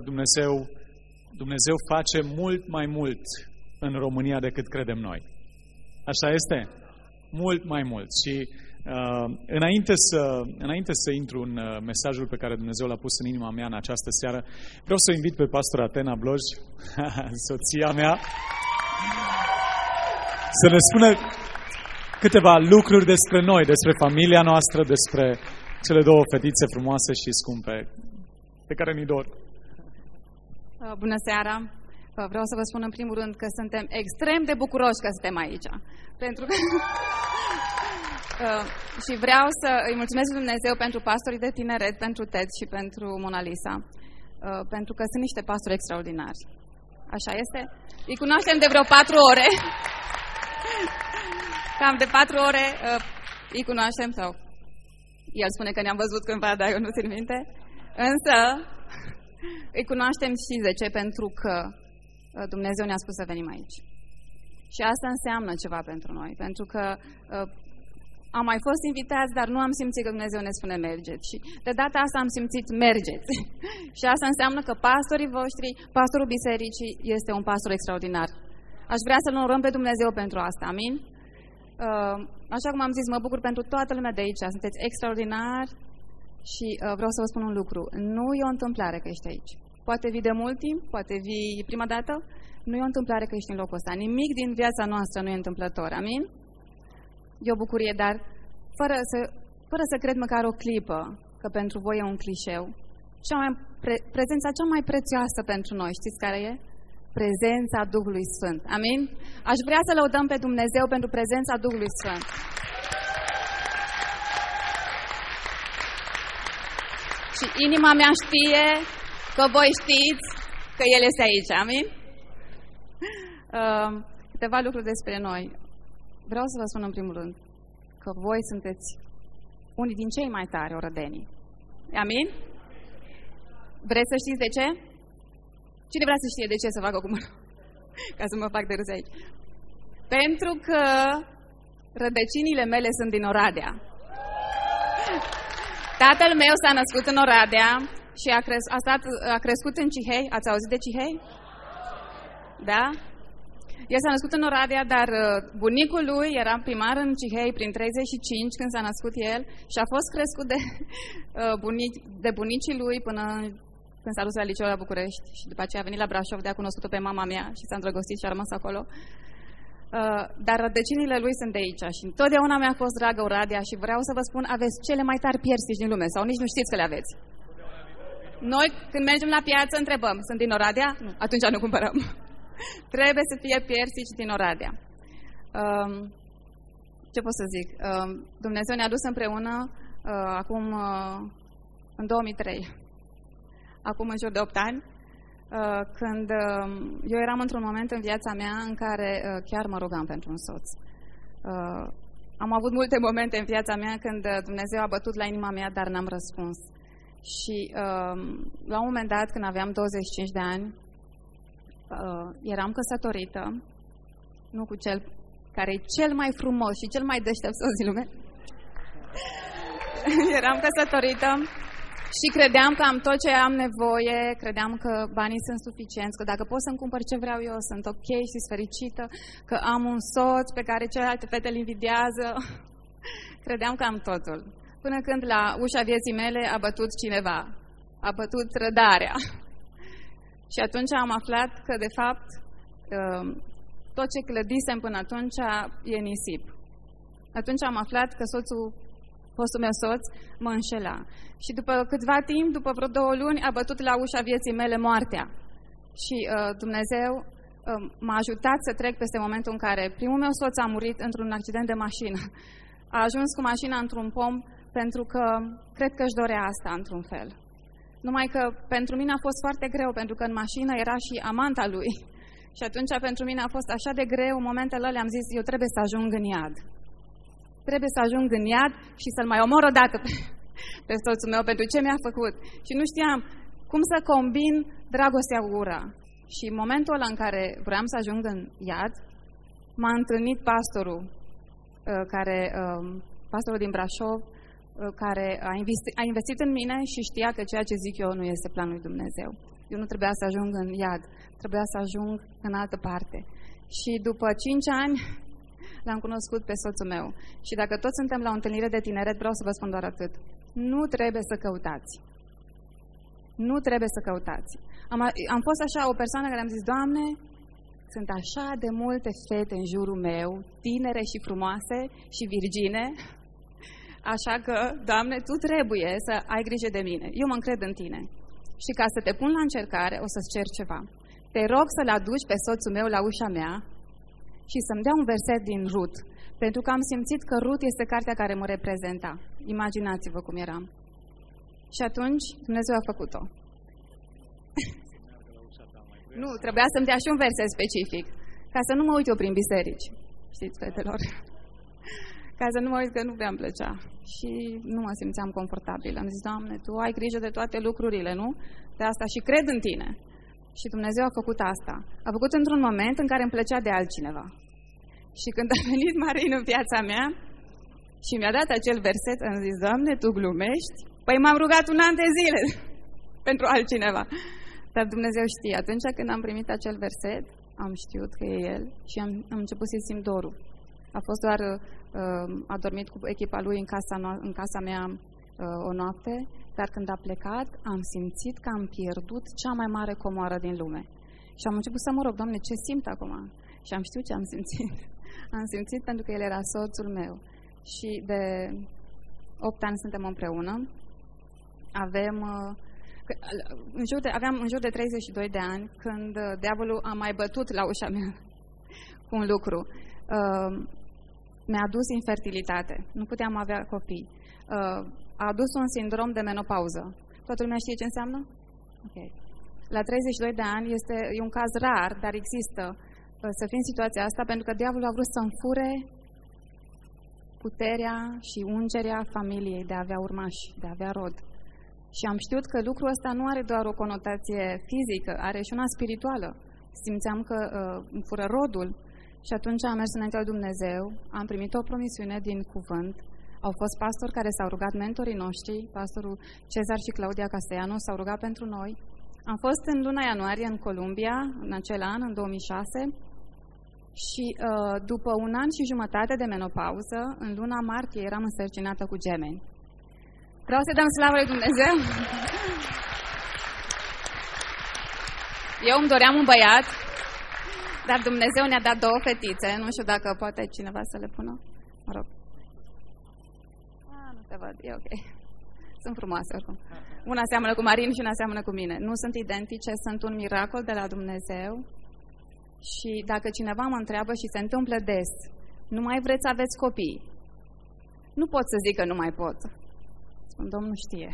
Dumnezeu, Dumnezeu face mult mai mult în România decât credem noi. Așa este? Mult mai mult. Și uh, înainte, să, înainte să intru în uh, mesajul pe care Dumnezeu l-a pus în inima mea în această seară, vreau să invit pe pastor Atena Bloj, soția mea, să ne spună câteva lucruri despre noi, despre familia noastră, despre cele două fetițe frumoase și scumpe pe care ni dor. Uh, bună seara! Uh, vreau să vă spun în primul rând că suntem extrem de bucuroși că suntem aici. Pentru că... Uh, și vreau să îi mulțumesc lui Dumnezeu pentru pastorii de tineret, pentru TED și pentru Mona Lisa. Pentru că sunt niște pastori extraordinari. Așa este? Îi cunoaștem de vreo patru ore. Cam de patru ore îi cunoaștem sau el spune că ne-am văzut cândva, dar eu nu țin minte. Însă, îi cunoaștem și de ce? Pentru că uh, Dumnezeu ne-a spus să venim aici. Și asta înseamnă ceva pentru noi, pentru că uh, am mai fost invitați, dar nu am simțit că Dumnezeu ne spune mergeți. Și de data asta am simțit mergeți. și asta înseamnă că pastorii voștri, pastorul bisericii, este un pastor extraordinar. Aș vrea să-L onorăm pe Dumnezeu pentru asta, amin? Uh, așa cum am zis, mă bucur pentru toată lumea de aici. Sunteți extraordinari, și uh, vreau să vă spun un lucru. Nu e o întâmplare că ești aici. Poate vii de mult timp, poate vii prima dată. Nu e o întâmplare că ești în locul ăsta. Nimic din viața noastră nu e întâmplător. Amin? E o bucurie, dar fără să, fără să cred măcar o clipă că pentru voi e un clișeu. Cea mai pre, prezența cea mai prețioasă pentru noi, știți care e? Prezența Duhului Sfânt. Amin? Aș vrea să lăudăm pe Dumnezeu pentru prezența Duhului Sfânt. Și inima mea știe că voi știți că El este aici. Amin? Uh, câteva lucruri despre noi. Vreau să vă spun în primul rând că voi sunteți unii din cei mai tari orădenii. Amin? Vreți să știți de ce? Cine vrea să știe de ce să fac acum? Ca să mă fac de râs aici. Pentru că rădăcinile mele sunt din Oradea. Tatăl meu s-a născut în Oradea și a, cres, a, stat, a crescut în Cihei. Ați auzit de Cihei? Da? El s-a născut în Oradea, dar uh, bunicul lui era primar în Cihei prin 35 când s-a născut el și a fost crescut de, uh, bunic, de bunicii lui până când s-a dus la liceu la București și după aceea a venit la Brașov de a cunoscut-o pe mama mea și s-a îndrăgostit și a rămas acolo. Uh, dar rădăcinile lui sunt de aici și întotdeauna mi-a fost dragă Oradea și vreau să vă spun, aveți cele mai tari piersici din lume sau nici nu știți că le aveți. Noi, când mergem la piață, întrebăm, sunt din Oradea? Nu, atunci nu cumpărăm. Trebuie să fie piersici din Oradea. Um, ce pot să zic? Um, Dumnezeu ne-a dus împreună uh, acum uh, în 2003. Acum în jur de 8 ani Uh, când um, eu eram într-un moment în viața mea în care uh, chiar mă rugam pentru un soț. Uh, am avut multe momente în viața mea când Dumnezeu a bătut la inima mea, dar n-am răspuns. Și um, la un moment dat, când aveam 25 de ani, eram căsătorită, nu cu cel care e cel mai frumos și cel mai deștept soț din lume. eram căsătorită și credeam că am tot ce am nevoie, credeam că banii sunt suficienți, că dacă pot să-mi cumpăr ce vreau eu, sunt ok și sunt fericită, că am un soț pe care celelalte fete îl invidiază. credeam că am totul. Până când la ușa vieții mele a bătut cineva, a bătut trădarea. și atunci am aflat că, de fapt, um, tot ce clădisem până atunci e nisip. Atunci am aflat că soțul fostul meu soț, mă înșela. Și după câtva timp, după vreo două luni, a bătut la ușa vieții mele moartea. Și uh, Dumnezeu uh, m-a ajutat să trec peste momentul în care primul meu soț a murit într-un accident de mașină. A ajuns cu mașina într-un pom pentru că cred că își dorea asta într-un fel. Numai că pentru mine a fost foarte greu, pentru că în mașină era și amanta lui. Și atunci pentru mine a fost așa de greu, în momentele alea am zis, eu trebuie să ajung în iad trebuie să ajung în iad și să-l mai omor o dată pe, pe soțul meu pentru ce mi-a făcut. Și nu știam cum să combin dragostea cu ura. Și în momentul ăla în care vreau să ajung în iad, m-a întâlnit pastorul, uh, care, um, pastorul din Brașov, uh, care a investit, a investit în mine și știa că ceea ce zic eu nu este planul lui Dumnezeu. Eu nu trebuia să ajung în iad, trebuia să ajung în altă parte. Și după 5 ani l-am cunoscut pe soțul meu. Și dacă toți suntem la o întâlnire de tineret, vreau să vă spun doar atât. Nu trebuie să căutați. Nu trebuie să căutați. Am, am fost așa o persoană care am zis, Doamne, sunt așa de multe fete în jurul meu, tinere și frumoase și virgine, așa că, Doamne, Tu trebuie să ai grijă de mine. Eu mă încred în Tine. Și ca să te pun la încercare, o să-ți cer ceva. Te rog să-l aduci pe soțul meu la ușa mea și să-mi dea un verset din Rut, pentru că am simțit că Rut este cartea care mă reprezenta. Imaginați-vă cum eram. Și atunci Dumnezeu a făcut-o. nu, trebuia să-mi dea și un verset specific, ca să nu mă uit eu prin biserici. Știți, fetelor? ca să nu mă uit că nu prea plăcea. Și nu mă simțeam confortabil. Am zis, Doamne, Tu ai grijă de toate lucrurile, nu? De asta și cred în Tine. Și Dumnezeu a făcut asta. A făcut într-un moment în care îmi plăcea de altcineva. Și când a venit Marin în viața mea și mi-a dat acel verset, am zis, Doamne, Tu glumești? Păi m-am rugat un an de zile pentru altcineva. Dar Dumnezeu știe. Atunci când am primit acel verset, am știut că e El și am, am început să simt dorul. A fost doar, uh, a dormit cu echipa lui în casa, în casa mea uh, o noapte, dar când a plecat, am simțit că am pierdut cea mai mare comoară din lume. Și am început să mă rog, Doamne, ce simt acum? Și am știut ce am simțit. Am simțit pentru că el era soțul meu. Și de 8 ani suntem împreună. Avem uh, în jur de, aveam în jur de 32 de ani când uh, diavolul a mai bătut la ușa mea cu un lucru. Uh, mi-a adus infertilitate. Nu puteam avea copii. Uh, a adus un sindrom de menopauză. Toată lumea știe ce înseamnă? Ok. La 32 de ani este e un caz rar, dar există uh, să fii în situația asta pentru că diavolul a vrut să-mi fure puterea și ungerea familiei de a avea urmași, de a avea rod. Și am știut că lucrul ăsta nu are doar o conotație fizică, are și una spirituală. Simțeam că uh, îmi fură rodul și atunci am mers înaintea lui Dumnezeu, am primit o promisiune din cuvânt, au fost pastori care s-au rugat, mentorii noștri, pastorul Cezar și Claudia Castellano s-au rugat pentru noi. Am fost în luna ianuarie în Columbia, în acel an, în 2006, și uh, după un an și jumătate de menopauză, în luna martie eram însărcinată cu gemeni. Vreau să dăm slavă lui Dumnezeu. Eu îmi doream un băiat, dar Dumnezeu ne-a dat două fetițe. Nu știu dacă poate cineva să le pună. Mă rog. Ah, nu te văd, e ok. Sunt frumoase oricum. Una seamănă cu Marin și una seamănă cu mine. Nu sunt identice, sunt un miracol de la Dumnezeu. Și dacă cineva mă întreabă și se întâmplă des, nu mai vreți să aveți copii? Nu pot să zic că nu mai pot. Spun, Domnul știe.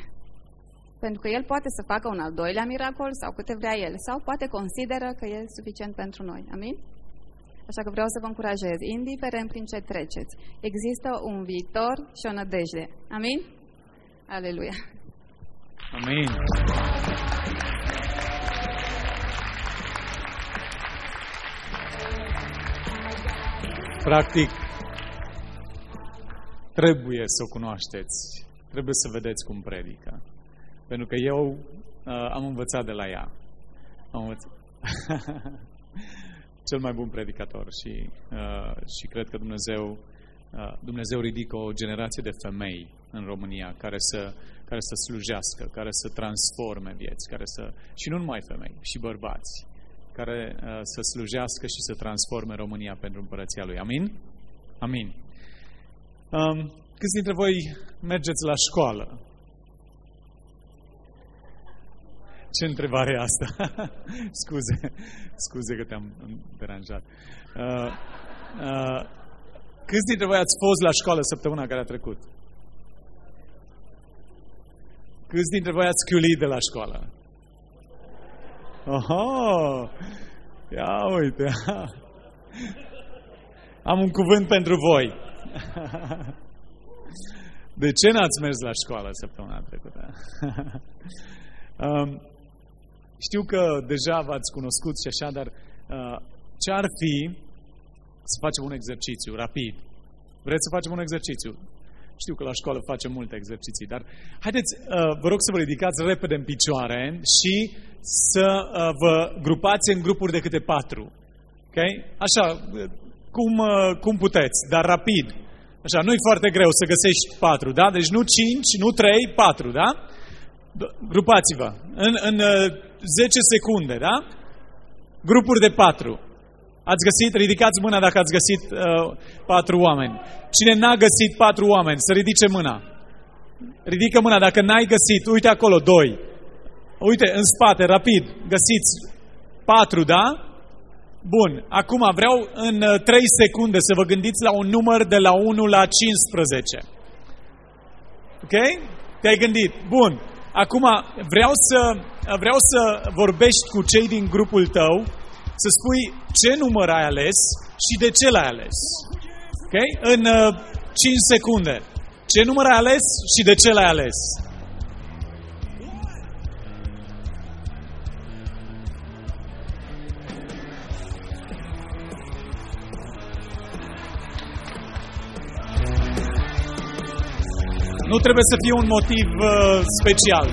Pentru că El poate să facă un al doilea miracol sau câte vrea El, sau poate consideră că e suficient pentru noi. Amin? Așa că vreau să vă încurajez, indiferent prin ce treceți, există un viitor și o nădejde. Amin? Aleluia! Amin! Practic, trebuie să o cunoașteți trebuie să vedeți cum predică. Pentru că eu uh, am învățat de la ea. Am învățat. Cel mai bun predicator și, uh, și cred că Dumnezeu, uh, Dumnezeu ridică o generație de femei în România care să, care să slujească, care să transforme vieți, care să, și nu numai femei, și bărbați, care uh, să slujească și să transforme România pentru împărăția Lui. Amin? Amin. Um, câți dintre voi mergeți la școală? Ce întrebare e asta? scuze, scuze că te-am deranjat. Uh, uh, câți dintre voi ați fost la școală săptămâna care a trecut? Câți dintre voi ați chiulit de la școală? Oho! Ia uite! Am un cuvânt pentru voi. De ce n-ați mers la școală săptămâna trecută? um, știu că deja v-ați cunoscut și așa, dar uh, ce ar fi să facem un exercițiu rapid? Vreți să facem un exercițiu? Știu că la școală facem multe exerciții, dar haideți, uh, vă rog să vă ridicați repede în picioare și să uh, vă grupați în grupuri de câte patru. Ok? Așa, cum, uh, cum puteți, dar rapid. Așa, nu e foarte greu să găsești patru, da? Deci nu cinci, nu trei, patru, da? Grupați-vă în, în 10 secunde, da? Grupuri de patru. Ați găsit? Ridicați mâna dacă ați găsit uh, patru oameni. Cine n-a găsit patru oameni, să ridice mâna. Ridică mâna dacă n-ai găsit. Uite acolo, doi. Uite, în spate, rapid. Găsiți patru, da? Bun. Acum vreau în uh, 3 secunde să vă gândiți la un număr de la 1 la 15. Ok? Te-ai gândit. Bun. Acum vreau să, vreau să vorbești cu cei din grupul tău să spui ce număr ai ales și de ce l-ai ales. Ok? În uh, 5 secunde. Ce număr ai ales și de ce l-ai ales. Nu trebuie să fie un motiv uh, special.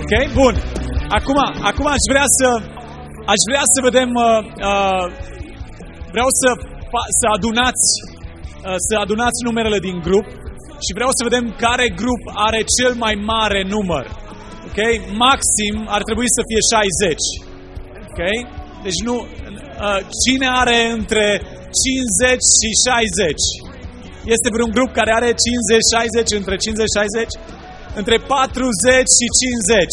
Ok? Bun. Acum, acum aș vrea să Aș vrea să vedem, uh, uh, vreau să, să adunați uh, să adunați numerele din grup și vreau să vedem care grup are cel mai mare număr. Ok? Maxim ar trebui să fie 60. Ok? Deci nu... Uh, cine are între 50 și 60? Este vreun grup care are 50-60, între 50 și 60? Între 40 și 50.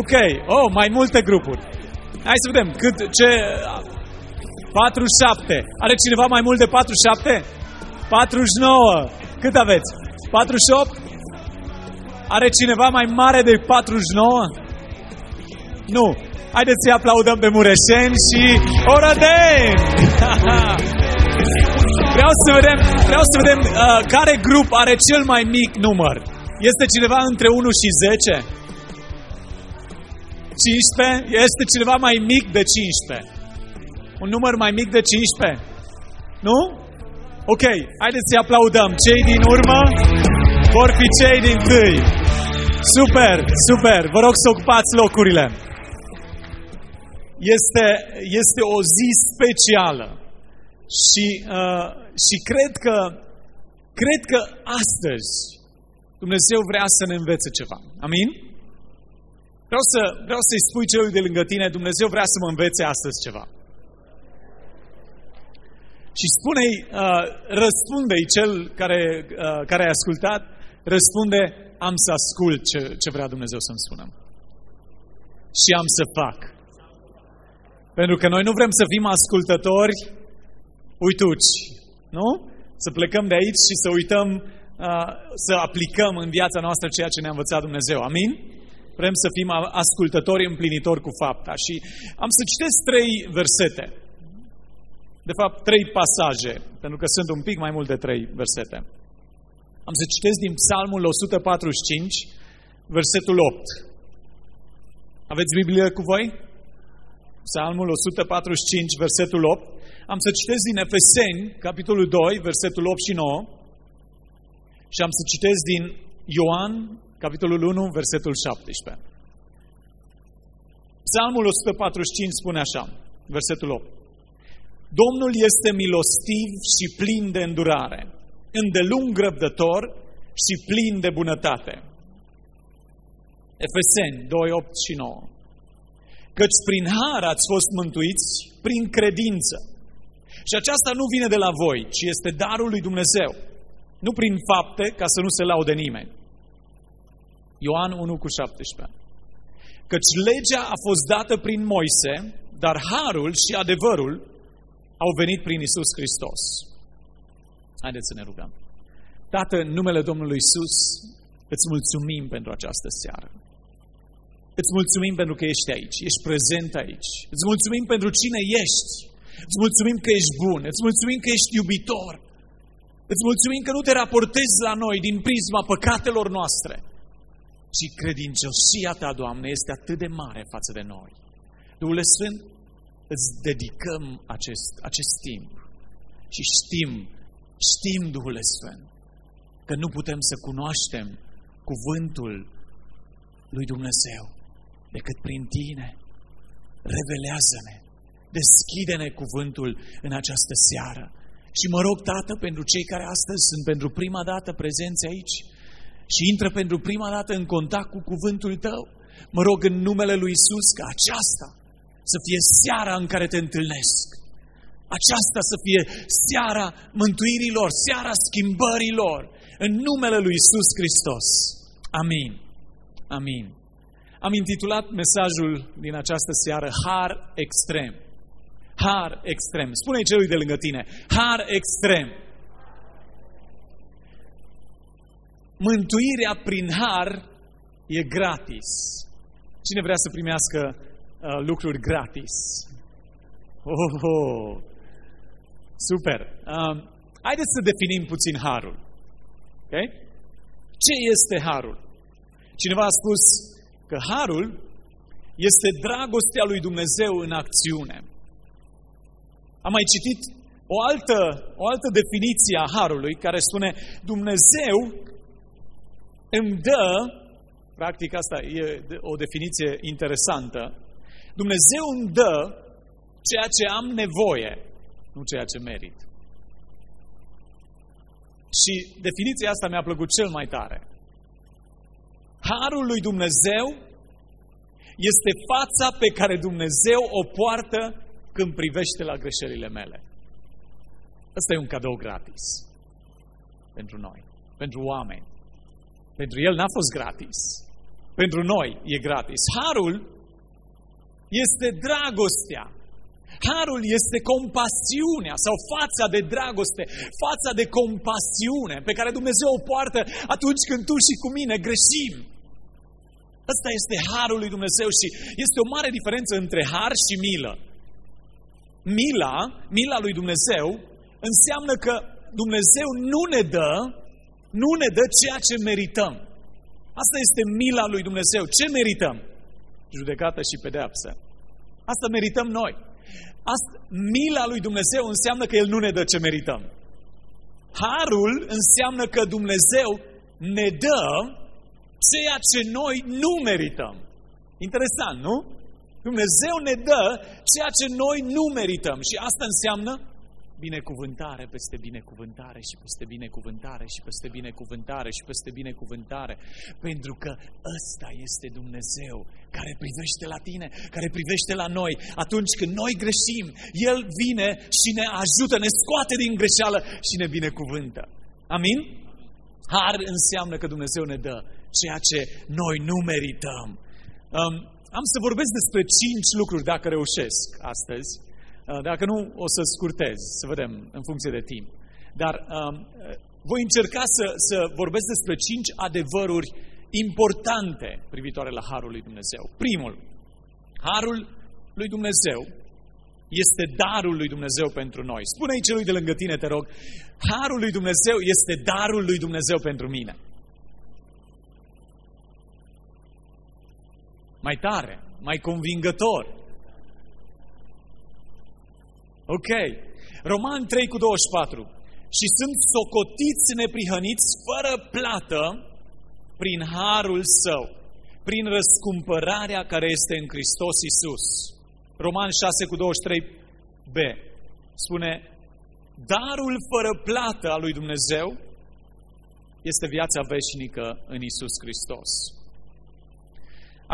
Ok. Oh, mai multe grupuri. Hai să vedem. Cât, ce... 47. Are cineva mai mult de 47? 49. Cât aveți? 48? Are cineva mai mare de 49? Nu. Haideți să-i aplaudăm pe Mureșeni și Orădeni! vreau să vedem, vreau să vedem uh, care grup are cel mai mic număr. Este cineva între 1 și 10? 15? Este cineva mai mic de 15? Un număr mai mic de 15? Nu? Ok, haideți să aplaudăm. Cei din urmă vor fi cei din tâi. Super, super. Vă rog să ocupați locurile. Este, este o zi specială și, uh, și cred că cred că astăzi Dumnezeu vrea să ne învețe ceva. Amin? Vreau, să, vreau să-i spui celui de lângă tine, Dumnezeu vrea să mă învețe astăzi ceva. Și spune-i, uh, răspunde-i cel care, uh, care a ascultat, răspunde, am să ascult ce, ce vrea Dumnezeu să-mi spună. Și am să fac. Pentru că noi nu vrem să fim ascultători uituci, nu? Să plecăm de aici și să uităm, uh, să aplicăm în viața noastră ceea ce ne-a învățat Dumnezeu. Amin? Vrem să fim ascultători împlinitori cu fapta. Și am să citesc trei versete. De fapt, trei pasaje, pentru că sunt un pic mai mult de trei versete. Am să citesc din Psalmul 145, versetul 8. Aveți Biblie cu voi? Psalmul 145, versetul 8. Am să citesc din Efeseni, capitolul 2, versetul 8 și 9. Și am să citesc din Ioan, capitolul 1, versetul 17. Psalmul 145 spune așa, versetul 8. Domnul este milostiv și plin de îndurare, îndelung răbdător și plin de bunătate. Efeseni 2, 8 și 9. Căci prin har ați fost mântuiți prin credință. Și aceasta nu vine de la voi, ci este darul lui Dumnezeu. Nu prin fapte, ca să nu se laude nimeni. Ioan 1 cu 17. Căci legea a fost dată prin Moise, dar harul și adevărul au venit prin Isus Hristos. Haideți să ne rugăm. Tată, în numele Domnului Isus, îți mulțumim pentru această seară. Îți mulțumim pentru că ești aici, ești prezent aici. Îți mulțumim pentru cine ești. Îți mulțumim că ești bun. Îți mulțumim că ești iubitor. Îți mulțumim că nu te raportezi la noi din prisma păcatelor noastre, și credincioșia ta, Doamne, este atât de mare față de noi. Duhul Sfânt, îți dedicăm acest, acest timp și știm, știm, Duhul Sfânt, că nu putem să cunoaștem cuvântul lui Dumnezeu decât prin tine. Revelează-ne, deschide-ne cuvântul în această seară. Și mă rog, Tată, pentru cei care astăzi sunt pentru prima dată prezenți aici și intră pentru prima dată în contact cu cuvântul Tău, mă rog în numele Lui Isus ca aceasta să fie seara în care te întâlnesc. Aceasta să fie seara mântuirilor, seara schimbărilor, în numele Lui Isus Hristos. Amin. Amin. Am intitulat mesajul din această seară Har extrem. Har extrem. Spune-i celui de lângă tine. Har extrem. Mântuirea prin har e gratis. Cine vrea să primească uh, lucruri gratis? Oh, oh. Super. Um, haideți să definim puțin harul. Okay? Ce este harul? Cineva a spus că harul este dragostea lui Dumnezeu în acțiune. Am mai citit o altă, o altă definiție a harului care spune Dumnezeu îmi dă, practic asta e o definiție interesantă, Dumnezeu îmi dă ceea ce am nevoie, nu ceea ce merit. Și definiția asta mi-a plăcut cel mai tare. Harul lui Dumnezeu este fața pe care Dumnezeu o poartă când privește la greșelile mele. Ăsta e un cadou gratis pentru noi, pentru oameni. Pentru el n-a fost gratis. Pentru noi e gratis. Harul este dragostea. Harul este compasiunea sau fața de dragoste, fața de compasiune pe care Dumnezeu o poartă atunci când tu și cu mine greșim. Ăsta este harul lui Dumnezeu și este o mare diferență între har și milă. Mila, mila lui Dumnezeu, înseamnă că Dumnezeu nu ne dă, nu ne dă ceea ce merităm. Asta este mila lui Dumnezeu. Ce merităm? Judecată și pedeapsă. Asta merităm noi. Asta, mila lui Dumnezeu înseamnă că El nu ne dă ce merităm. Harul înseamnă că Dumnezeu ne dă ceea ce noi nu merităm. Interesant, nu? Dumnezeu ne dă ceea ce noi nu merităm și asta înseamnă binecuvântare peste binecuvântare și peste binecuvântare și peste binecuvântare și peste binecuvântare. Pentru că ăsta este Dumnezeu care privește la tine, care privește la noi. Atunci când noi greșim, El vine și ne ajută, ne scoate din greșeală și ne binecuvântă. Amin? Har înseamnă că Dumnezeu ne dă ceea ce noi nu merităm. Um, am să vorbesc despre cinci lucruri, dacă reușesc astăzi. Uh, dacă nu, o să scurtez, să vedem, în funcție de timp. Dar um, voi încerca să, să vorbesc despre cinci adevăruri importante privitoare la Harul lui Dumnezeu. Primul, Harul lui Dumnezeu este darul lui Dumnezeu pentru noi. Spune-i celui de lângă tine, te rog, Harul lui Dumnezeu este darul lui Dumnezeu pentru mine. Mai tare, mai convingător. Ok. Roman 3 cu 24. Și sunt socotiți neprihăniți fără plată prin harul său, prin răscumpărarea care este în Hristos Isus. Roman 6 cu 23b spune, darul fără plată al lui Dumnezeu este viața veșnică în Isus Hristos.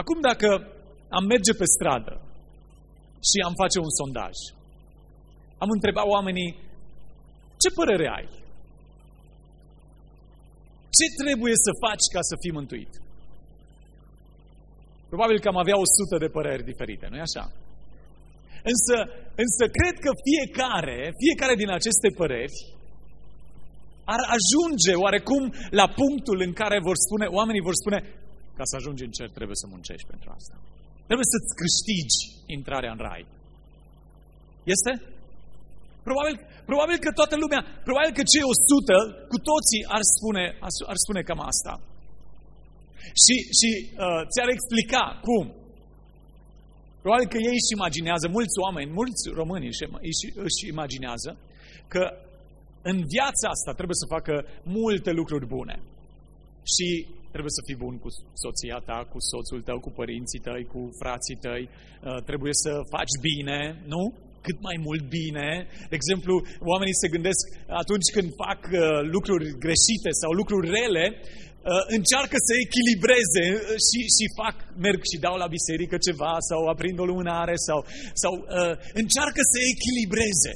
Acum dacă am merge pe stradă și am face un sondaj, am întrebat oamenii, ce părere ai? Ce trebuie să faci ca să fii mântuit? Probabil că am avea o sută de păreri diferite, nu-i așa? Însă, însă cred că fiecare, fiecare din aceste păreri ar ajunge oarecum la punctul în care vor spune, oamenii vor spune, ca să ajungi în cer trebuie să muncești pentru asta. Trebuie să-ți câștigi intrarea în rai. Este? Probabil, probabil că toată lumea, probabil că cei 100, cu toții ar spune, ar spune cam asta. Și, și uh, ți-ar explica cum. Probabil că ei își imaginează, mulți oameni, mulți români își, își, își imaginează că în viața asta trebuie să facă multe lucruri bune. Și trebuie să fii bun cu soția ta, cu soțul tău, cu părinții tăi, cu frații tăi. Uh, trebuie să faci bine, nu? Cât mai mult bine. De exemplu, oamenii se gândesc atunci când fac uh, lucruri greșite sau lucruri rele, uh, încearcă să echilibreze uh, și, și fac, merg și dau la biserică ceva sau aprind o lumânare sau, sau uh, încearcă să echilibreze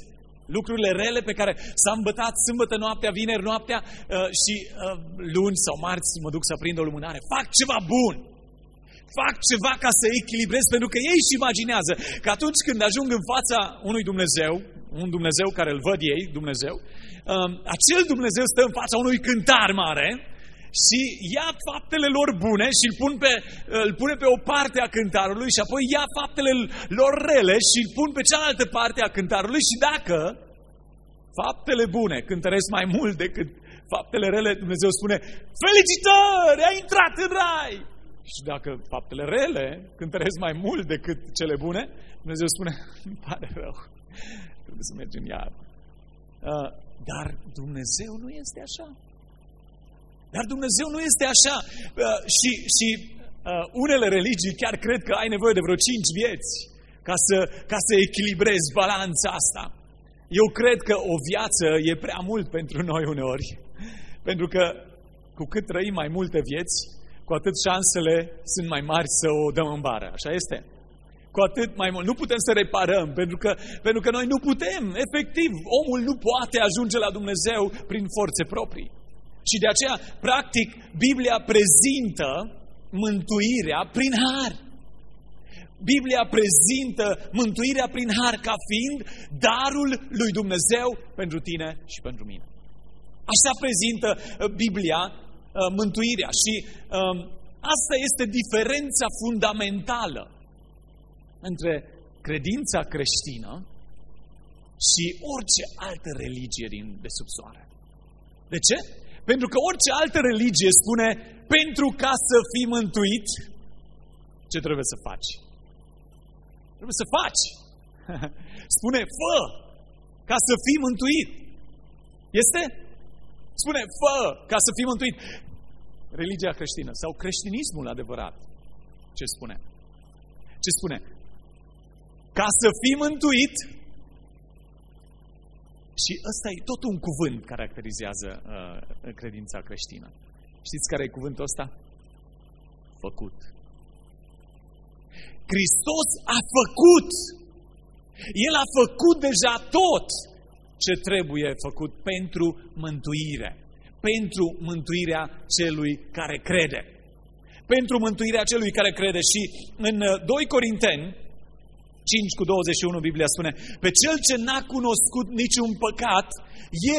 lucrurile rele pe care s-a îmbătat sâmbătă noaptea, vineri noaptea uh, și uh, luni sau marți mă duc să aprind o lumânare. Fac ceva bun! Fac ceva ca să echilibrez, pentru că ei își imaginează că atunci când ajung în fața unui Dumnezeu, un Dumnezeu care îl văd ei, Dumnezeu, um, acel Dumnezeu stă în fața unui cântar mare și ia faptele lor bune și îl, pun pe, îl pune pe o parte a cântarului și apoi ia faptele lor rele și îl pun pe cealaltă parte a cântarului și dacă faptele bune cântăresc mai mult decât faptele rele, Dumnezeu spune, felicitări, ai intrat în rai! Și dacă faptele rele cântăresc mai mult decât cele bune, Dumnezeu spune, îmi pare rău, trebuie să mergem iar. Uh, dar Dumnezeu nu este așa. Dar Dumnezeu nu este așa. Uh, și și uh, unele religii chiar cred că ai nevoie de vreo cinci vieți ca să, ca să echilibrezi balanța asta. Eu cred că o viață e prea mult pentru noi uneori. Pentru că cu cât trăim mai multe vieți, cu atât șansele sunt mai mari să o dăm în bară. Așa este? Cu atât mai mult. Nu putem să reparăm, pentru că, pentru că noi nu putem. Efectiv, omul nu poate ajunge la Dumnezeu prin forțe proprii. Și de aceea, practic, Biblia prezintă mântuirea prin har. Biblia prezintă mântuirea prin har ca fiind darul lui Dumnezeu pentru tine și pentru mine. Așa prezintă uh, Biblia Uh, mântuirea. Și um, asta este diferența fundamentală între credința creștină și orice altă religie din de sub soare. De ce? Pentru că orice altă religie spune pentru ca să fii mântuit, ce trebuie să faci? Trebuie să faci. Spune, fă, ca să fii mântuit. Este? Spune, fă, ca să fii mântuit religia creștină sau creștinismul adevărat. Ce spune? Ce spune? Ca să fii mântuit și ăsta e tot un cuvânt care caracterizează uh, credința creștină. Știți care e cuvântul ăsta? Făcut. Hristos a făcut. El a făcut deja tot ce trebuie făcut pentru mântuire pentru mântuirea celui care crede. Pentru mântuirea celui care crede. Și în 2 uh, Corinteni 5 cu 21 Biblia spune Pe cel ce n-a cunoscut niciun păcat,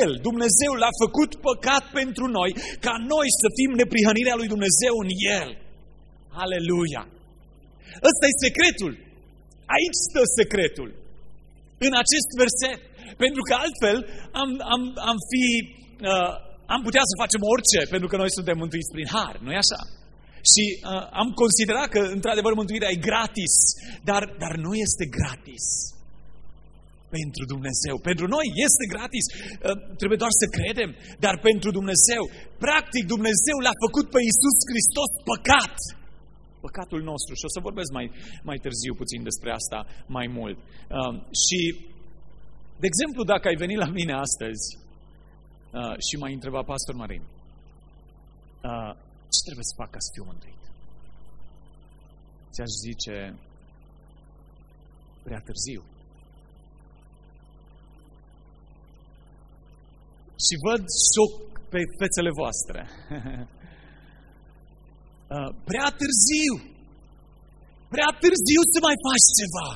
El, Dumnezeu, l-a făcut păcat pentru noi, ca noi să fim neprihănirea lui Dumnezeu în El. Aleluia! Ăsta e secretul. Aici stă secretul. În acest verset. Pentru că altfel am, am, am fi uh, am putea să facem orice, pentru că noi suntem mântuiți prin har, nu e așa? Și uh, am considerat că, într-adevăr, mântuirea e gratis, dar, dar nu este gratis pentru Dumnezeu. Pentru noi este gratis, uh, trebuie doar să credem, dar pentru Dumnezeu, practic Dumnezeu l-a făcut pe Iisus Hristos păcat. Păcatul nostru. Și o să vorbesc mai, mai târziu puțin despre asta mai mult. Uh, și, de exemplu, dacă ai venit la mine astăzi Uh, și m-a întrebat pastor Marin, uh, ce trebuie să fac ca să fiu mântuit? Ți-aș zice, prea târziu. Și văd șoc pe fețele voastre. uh, prea târziu! Prea târziu să mai faci ceva!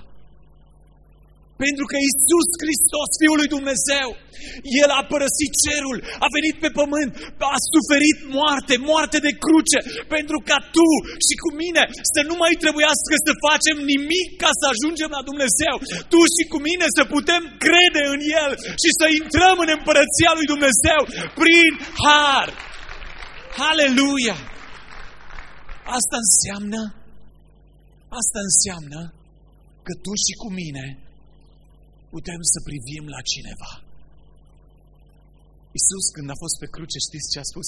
Pentru că Isus Hristos, Fiul lui Dumnezeu, El a părăsit cerul, a venit pe pământ, a suferit moarte, moarte de cruce, pentru ca tu și cu mine să nu mai trebuiască să facem nimic ca să ajungem la Dumnezeu. Tu și cu mine să putem crede în El și să intrăm în împărăția lui Dumnezeu prin har. Haleluia! Asta înseamnă, asta înseamnă că tu și cu mine putem să privim la cineva. Isus când a fost pe cruce, știți ce a spus?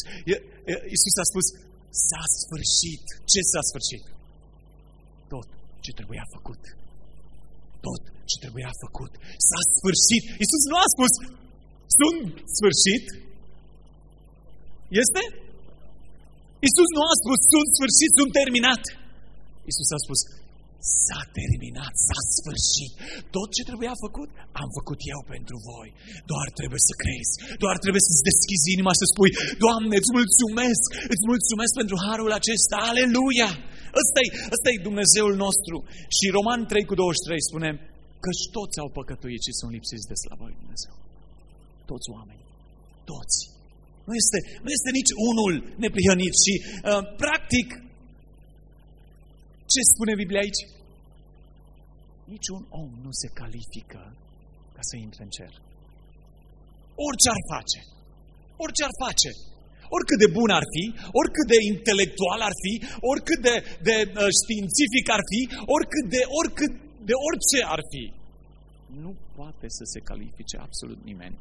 Isus a spus, s-a sfârșit. Ce s-a sfârșit? Tot ce trebuia făcut. Tot ce trebuia făcut. S-a sfârșit. Isus nu a spus, sunt sfârșit. Este? Isus nu a spus, sunt sfârșit, sunt terminat. Isus a spus, s-a terminat, s-a sfârșit. Tot ce trebuia făcut, am făcut eu pentru voi. Doar trebuie să crezi, doar trebuie să-ți deschizi inima să spui, Doamne, îți mulțumesc, îți mulțumesc pentru harul acesta, aleluia! Ăsta-i, ăsta e Dumnezeul nostru. Și Roman 3 cu 23 spune, căci toți au păcătuit și sunt lipsiți de slavă lui Dumnezeu. Toți oamenii. Toți. Nu este, nu este nici unul neprihănit și, uh, practic, ce spune Biblia aici? Niciun om nu se califică ca să intre în cer. Orice ar face, orice ar face, oricât de bun ar fi, oricât de intelectual ar fi, oricât de, de uh, științific ar fi, oricât de, oricât de orice ar fi, nu poate să se califice absolut nimeni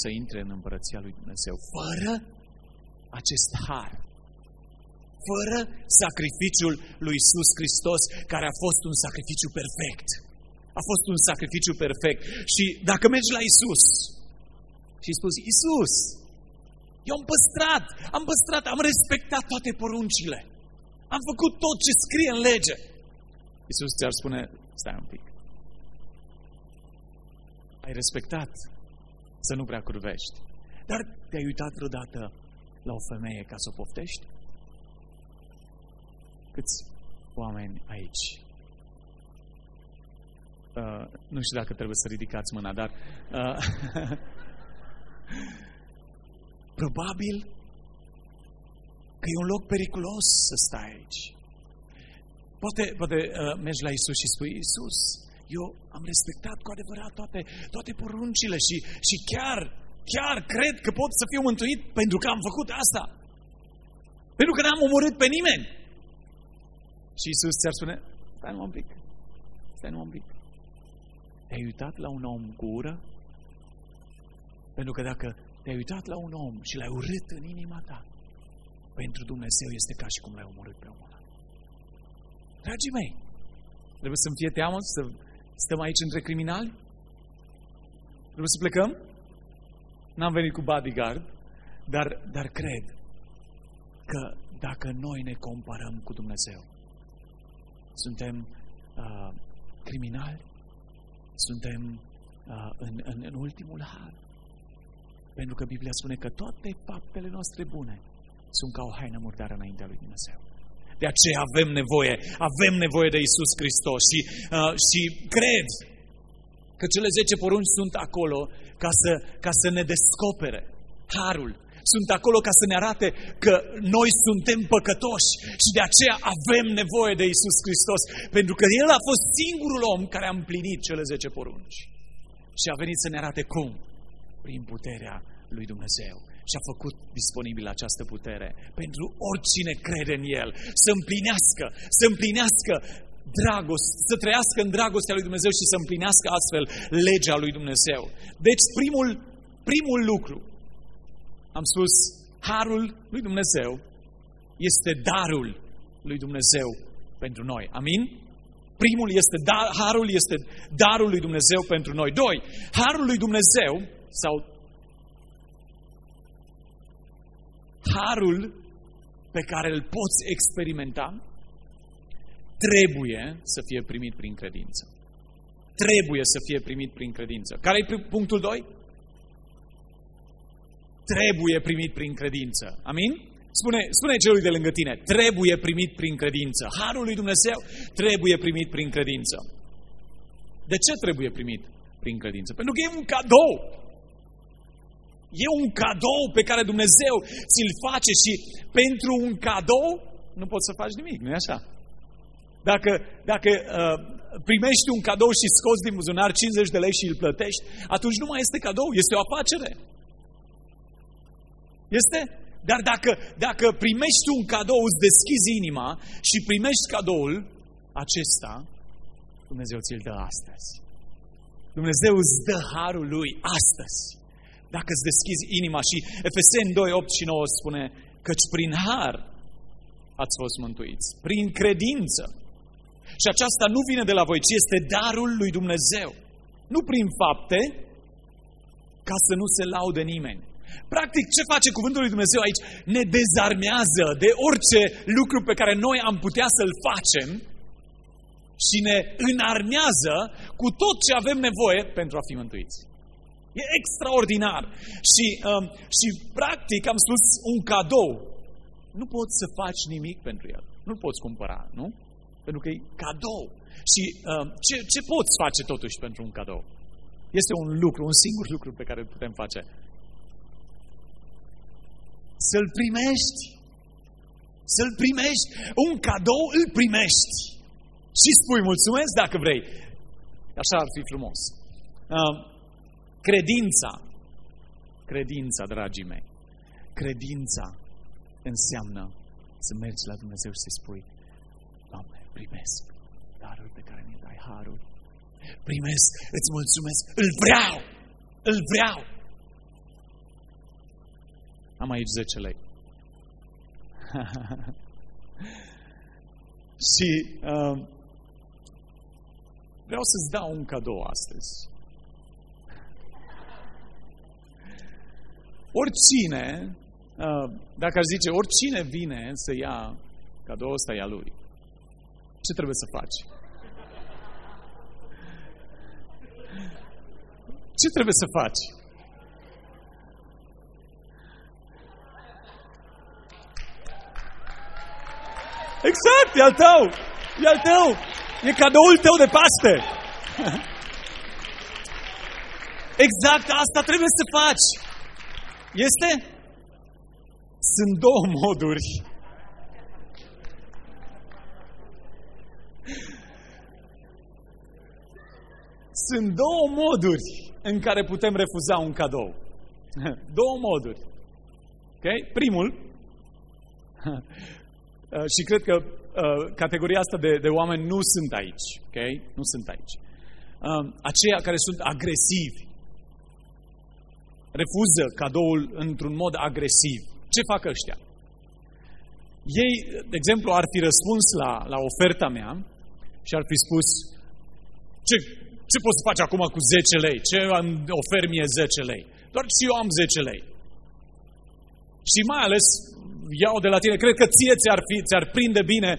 să intre în împărăția lui Dumnezeu fără acest har fără sacrificiul lui Isus Hristos, care a fost un sacrificiu perfect. A fost un sacrificiu perfect. Și dacă mergi la Isus și îi spus, Isus, eu am păstrat, am păstrat, am respectat toate poruncile. Am făcut tot ce scrie în lege. Isus ți-ar spune, stai un pic. Ai respectat să nu prea curvești. Dar te-ai uitat vreodată la o femeie ca să o poftești? Câți oameni aici? Uh, nu știu dacă trebuie să ridicați mâna, dar uh, probabil că e un loc periculos să stai aici. Poate, poate uh, mergi la Isus și spui, Isus, eu am respectat cu adevărat toate, toate poruncile și, și chiar, chiar cred că pot să fiu mântuit pentru că am făcut asta. Pentru că n-am omorât pe nimeni. Și Isus ți-ar spune, stai un pic, stai un pic. Te-ai uitat la un om cu ură? Pentru că dacă te-ai uitat la un om și l-ai urât în inima ta, pentru Dumnezeu este ca și cum l-ai omorât pe omul ăla. Dragii mei, trebuie să-mi fie teamă să stăm aici între criminali? Trebuie să plecăm? N-am venit cu bodyguard, dar, dar cred că dacă noi ne comparăm cu Dumnezeu, suntem uh, criminali, suntem uh, în, în, în ultimul har. Pentru că Biblia spune că toate faptele noastre bune sunt ca o haină murdară înaintea lui Dumnezeu. De aceea avem nevoie, avem nevoie de Isus Hristos și, uh, și cred că cele 10 porunci sunt acolo ca să, ca să ne descopere harul, sunt acolo ca să ne arate că noi suntem păcătoși și de aceea avem nevoie de Isus Hristos, pentru că El a fost singurul om care a împlinit cele 10 porunci. Și a venit să ne arate cum? Prin puterea lui Dumnezeu. Și a făcut disponibil această putere pentru oricine crede în El, să împlinească, să împlinească dragoste, să trăiască în dragostea lui Dumnezeu și să împlinească astfel legea lui Dumnezeu. Deci primul, primul lucru am spus, harul lui Dumnezeu este darul lui Dumnezeu pentru noi. Amin? Primul este dar, harul este darul lui Dumnezeu pentru noi. Doi, harul lui Dumnezeu sau harul pe care îl poți experimenta trebuie să fie primit prin credință. Trebuie să fie primit prin credință. Care e punctul 2? Trebuie primit prin credință. Amin? Spune, spune celui de lângă tine, trebuie primit prin credință. Harul lui Dumnezeu trebuie primit prin credință. De ce trebuie primit prin credință? Pentru că e un cadou. E un cadou pe care Dumnezeu ți-l face și pentru un cadou nu poți să faci nimic, nu e așa? Dacă, dacă uh, primești un cadou și scoți din buzunar 50 de lei și îl plătești, atunci nu mai este cadou, este o afacere. Este? Dar dacă, dacă primești un cadou, îți deschizi inima și primești cadoul acesta, Dumnezeu ți-l dă astăzi. Dumnezeu îți dă harul lui astăzi. Dacă îți deschizi inima și Efeseni 2, 8 și 9 spune căci prin har ați fost mântuiți, prin credință. Și aceasta nu vine de la voi, ci este darul lui Dumnezeu. Nu prin fapte, ca să nu se laude nimeni. Practic, ce face Cuvântul lui Dumnezeu aici? Ne dezarmează de orice lucru pe care noi am putea să-l facem și ne înarmează cu tot ce avem nevoie pentru a fi mântuiți. E extraordinar. Și, um, și practic am spus un cadou. Nu poți să faci nimic pentru el. Nu-l poți cumpăra, nu? Pentru că e cadou. Și um, ce, ce poți face totuși pentru un cadou? Este un lucru, un singur lucru pe care îl putem face. Să-l primești. Să-l primești. Un cadou îl primești. Și spui mulțumesc dacă vrei. Așa ar fi frumos. Uh, credința. Credința, dragii mei. Credința înseamnă să mergi la Dumnezeu și să spui Doamne, primesc darul pe care mi-l dai, harul. Primesc, îți mulțumesc, îl vreau, îl vreau. Am aici 10 lei. și uh, vreau să-ți dau un cadou astăzi. Oricine, uh, dacă ar zice, oricine vine să ia cadou ăsta e a lui, ce trebuie să faci? Ce trebuie să faci? Exact, e al tău! E al tău! E cadoul tău de Paște! Exact asta trebuie să faci! Este? Sunt două moduri. Sunt două moduri în care putem refuza un cadou. Două moduri. Ok? Primul, Uh, și cred că uh, categoria asta de, de oameni nu sunt aici. Ok? Nu sunt aici. Uh, aceia care sunt agresivi. Refuză cadoul într-un mod agresiv. Ce fac ăștia? Ei, de exemplu, ar fi răspuns la, la oferta mea și ar fi spus ce, ce poți să faci acum cu 10 lei? Ce îmi ofer mie 10 lei? Doar și eu am 10 lei. Și mai ales iau de la tine, cred că ție ți-ar, fi, ți-ar prinde bine,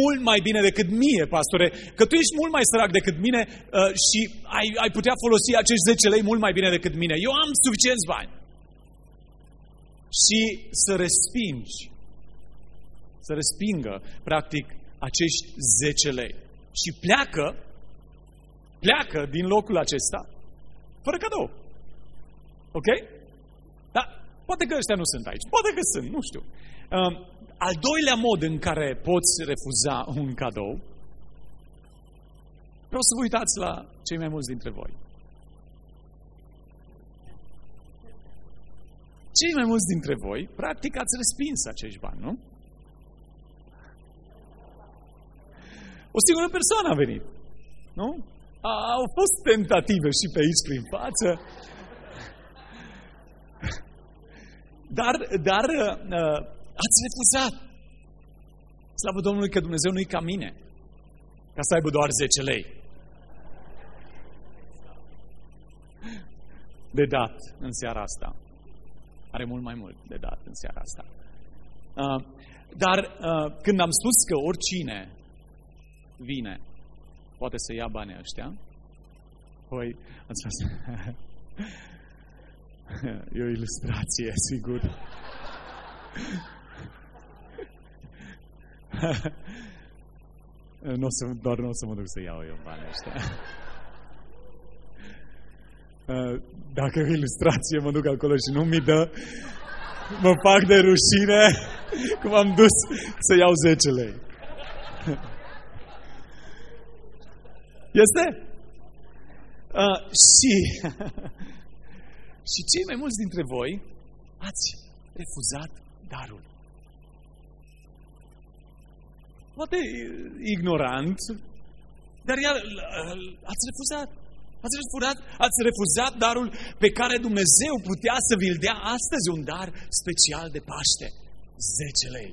mult mai bine decât mie, pastore, că tu ești mult mai sărac decât mine uh, și ai, ai putea folosi acești 10 lei mult mai bine decât mine. Eu am suficienți bani. Și să respingi, să respingă, practic, acești 10 lei. Și pleacă, pleacă din locul acesta, fără cadou. Ok? Dar poate că ăștia nu sunt aici. Poate că sunt, nu știu. Al doilea mod în care poți refuza un cadou, vreau să vă uitați la cei mai mulți dintre voi. Cei mai mulți dintre voi, practic, ați respins acești bani, nu? O singură persoană a venit, nu? A, au fost tentative și pe aici prin față. Dar, dar uh, Ați refuzat. Slavă Domnului că Dumnezeu nu-i ca mine, ca să aibă doar 10 lei. De dat în seara asta. Are mult mai mult de dat în seara asta. Uh, dar uh, când am spus că oricine vine, poate să ia banii ăștia, păi am spus, e o ilustrație, sigur. nu o să, doar nu o să mă duc să iau eu banii ăștia. Dacă e ilustrație, mă duc acolo și nu mi dă, mă fac de rușine cum am dus să iau 10 lei. Este? Uh, și, și cei mai mulți dintre voi ați refuzat darul poate ignorant, dar iar ați refuzat. Ați refuzat, ați refuzat darul pe care Dumnezeu putea să vi-l dea astăzi, un dar special de Paște. 10 lei.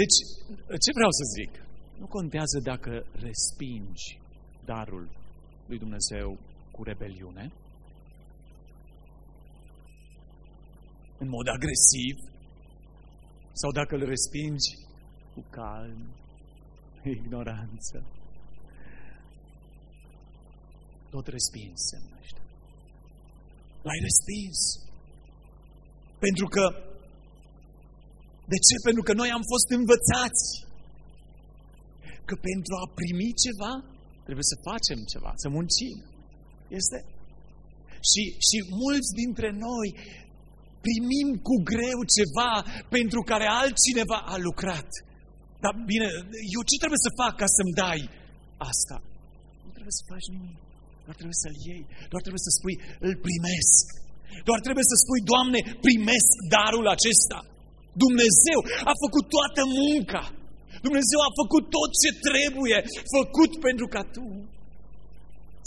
Deci, ce vreau să zic? Nu contează dacă respingi darul lui Dumnezeu cu rebeliune, în mod agresiv, sau dacă îl respingi cu calm, ignoranță. Tot respins se numește. L-ai respins. Pentru că de ce? Pentru că noi am fost învățați că pentru a primi ceva trebuie să facem ceva, să muncim. Este? Și, și mulți dintre noi primim cu greu ceva pentru care altcineva a lucrat. Dar bine, eu ce trebuie să fac ca să-mi dai asta? Nu trebuie să faci nimic. Doar trebuie să-l iei. Doar trebuie să spui, îl primesc. Doar trebuie să spui, Doamne, primesc darul acesta. Dumnezeu a făcut toată munca. Dumnezeu a făcut tot ce trebuie făcut pentru ca tu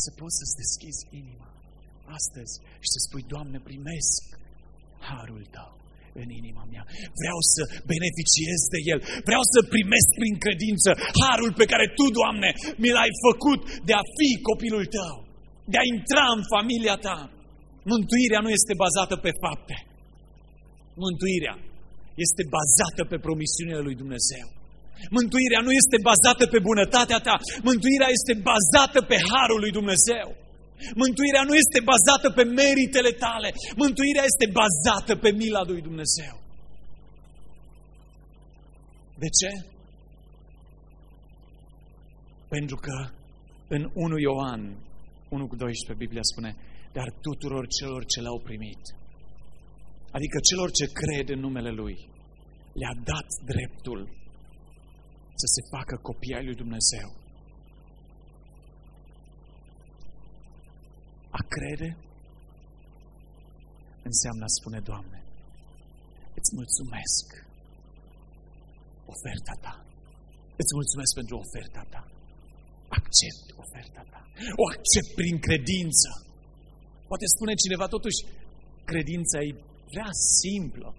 să poți să-ți deschizi inima astăzi și să spui, Doamne, primesc harul Tău în inima mea. Vreau să beneficiez de El. Vreau să primesc prin credință harul pe care Tu, Doamne, mi l-ai făcut de a fi copilul Tău, de a intra în familia Ta. Mântuirea nu este bazată pe fapte. Mântuirea este bazată pe promisiunile lui Dumnezeu. Mântuirea nu este bazată pe bunătatea ta, mântuirea este bazată pe harul lui Dumnezeu. Mântuirea nu este bazată pe meritele tale, mântuirea este bazată pe mila lui Dumnezeu. De ce? Pentru că în 1 Ioan 1 cu 12 Biblia spune, dar tuturor celor ce l-au primit, adică celor ce cred în numele Lui, le-a dat dreptul să se facă copii ai lui Dumnezeu. A crede înseamnă a spune, Doamne, îți mulțumesc oferta Ta. Îți mulțumesc pentru oferta Ta. Accept oferta Ta. O accept prin credință. Poate spune cineva, totuși, credința e prea simplă.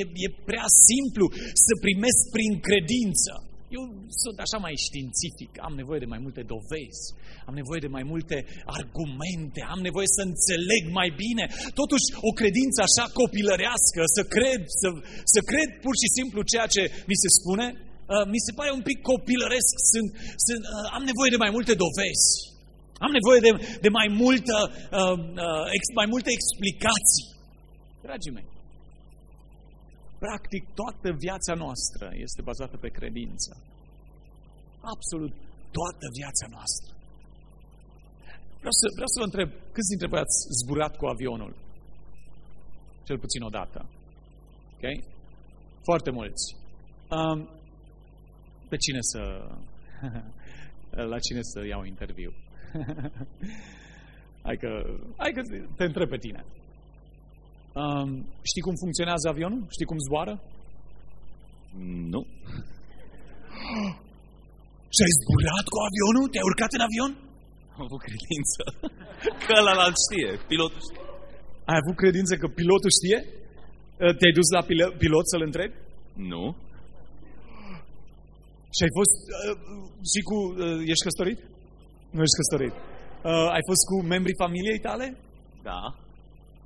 E, e prea simplu să primesc prin credință. Eu sunt așa mai științific, am nevoie de mai multe dovezi, am nevoie de mai multe argumente, am nevoie să înțeleg mai bine. Totuși, o credință așa copilărească, să cred, să, să cred pur și simplu ceea ce mi se spune, uh, mi se pare un pic copilăresc. Sunt, sunt, uh, am nevoie de mai multe dovezi. Am nevoie de, de mai, multă, uh, uh, ex, mai multe explicații. Dragii mei, practic toată viața noastră este bazată pe credință. Absolut toată viața noastră. Vreau să, vreau să vă întreb, câți dintre voi ați zburat cu avionul? Cel puțin o dată. Ok? Foarte mulți. Um, pe cine să... la cine să iau interviu? hai, că, hai că te întreb pe tine. Um, știi cum funcționează avionul? Știi cum zboară? Nu. Și ai zburat cu avionul? Te-ai urcat în avion? Am avut credință că ăla știe, pilotul știe. Ai avut credință că pilotul știe? Uh, te-ai dus la pil- pilot să-l întrebi? Nu. Și ai fost uh, și cu... Uh, ești căsătorit? Nu ești căsătorit. Uh, ai fost cu membrii familiei tale? Da.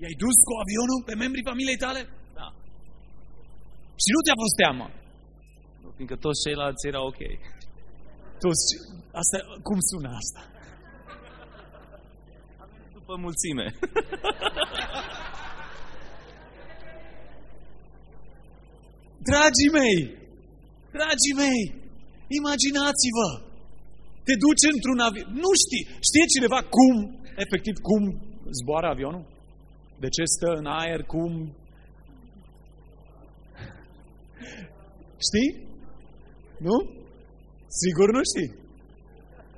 I-ai dus cu avionul pe membrii familiei tale? Da. Și nu ți-a fost teamă? Fiindcă toți ceilalți erau ok. Toți, asta, cum sună asta? După mulțime. Dragii mei, dragii mei, imaginați-vă, te duci într-un avion, nu știi, știe cineva cum, efectiv, cum zboară avionul? De ce stă în aer, cum... Știi? Nu? Sigur nu știi.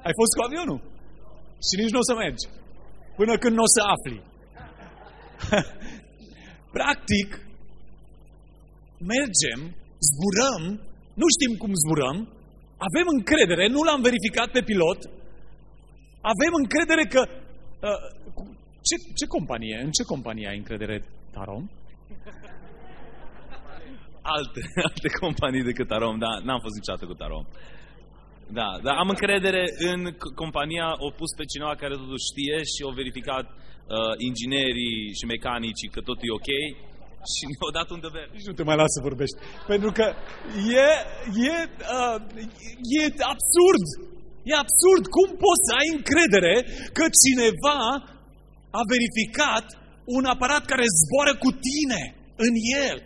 Ai fost cu avionul. Și nici nu o să mergi. Până când nu o să afli. Practic, mergem, zburăm, nu știm cum zburăm, avem încredere, nu l-am verificat pe pilot, avem încredere că... Uh, ce, ce companie? În ce companie ai încredere, Tarom? Alte, alte companii decât Arom, da, n-am fost niciodată cu Arom. Da, dar am încredere în compania, o pus pe cineva care totul știe și au verificat uh, inginerii și mecanicii că totul e ok și mi-au dat un dever. Nici nu te mai las să vorbești. Pentru că e, e, uh, e absurd. E absurd. Cum poți să ai încredere că cineva a verificat un aparat care zboară cu tine în el?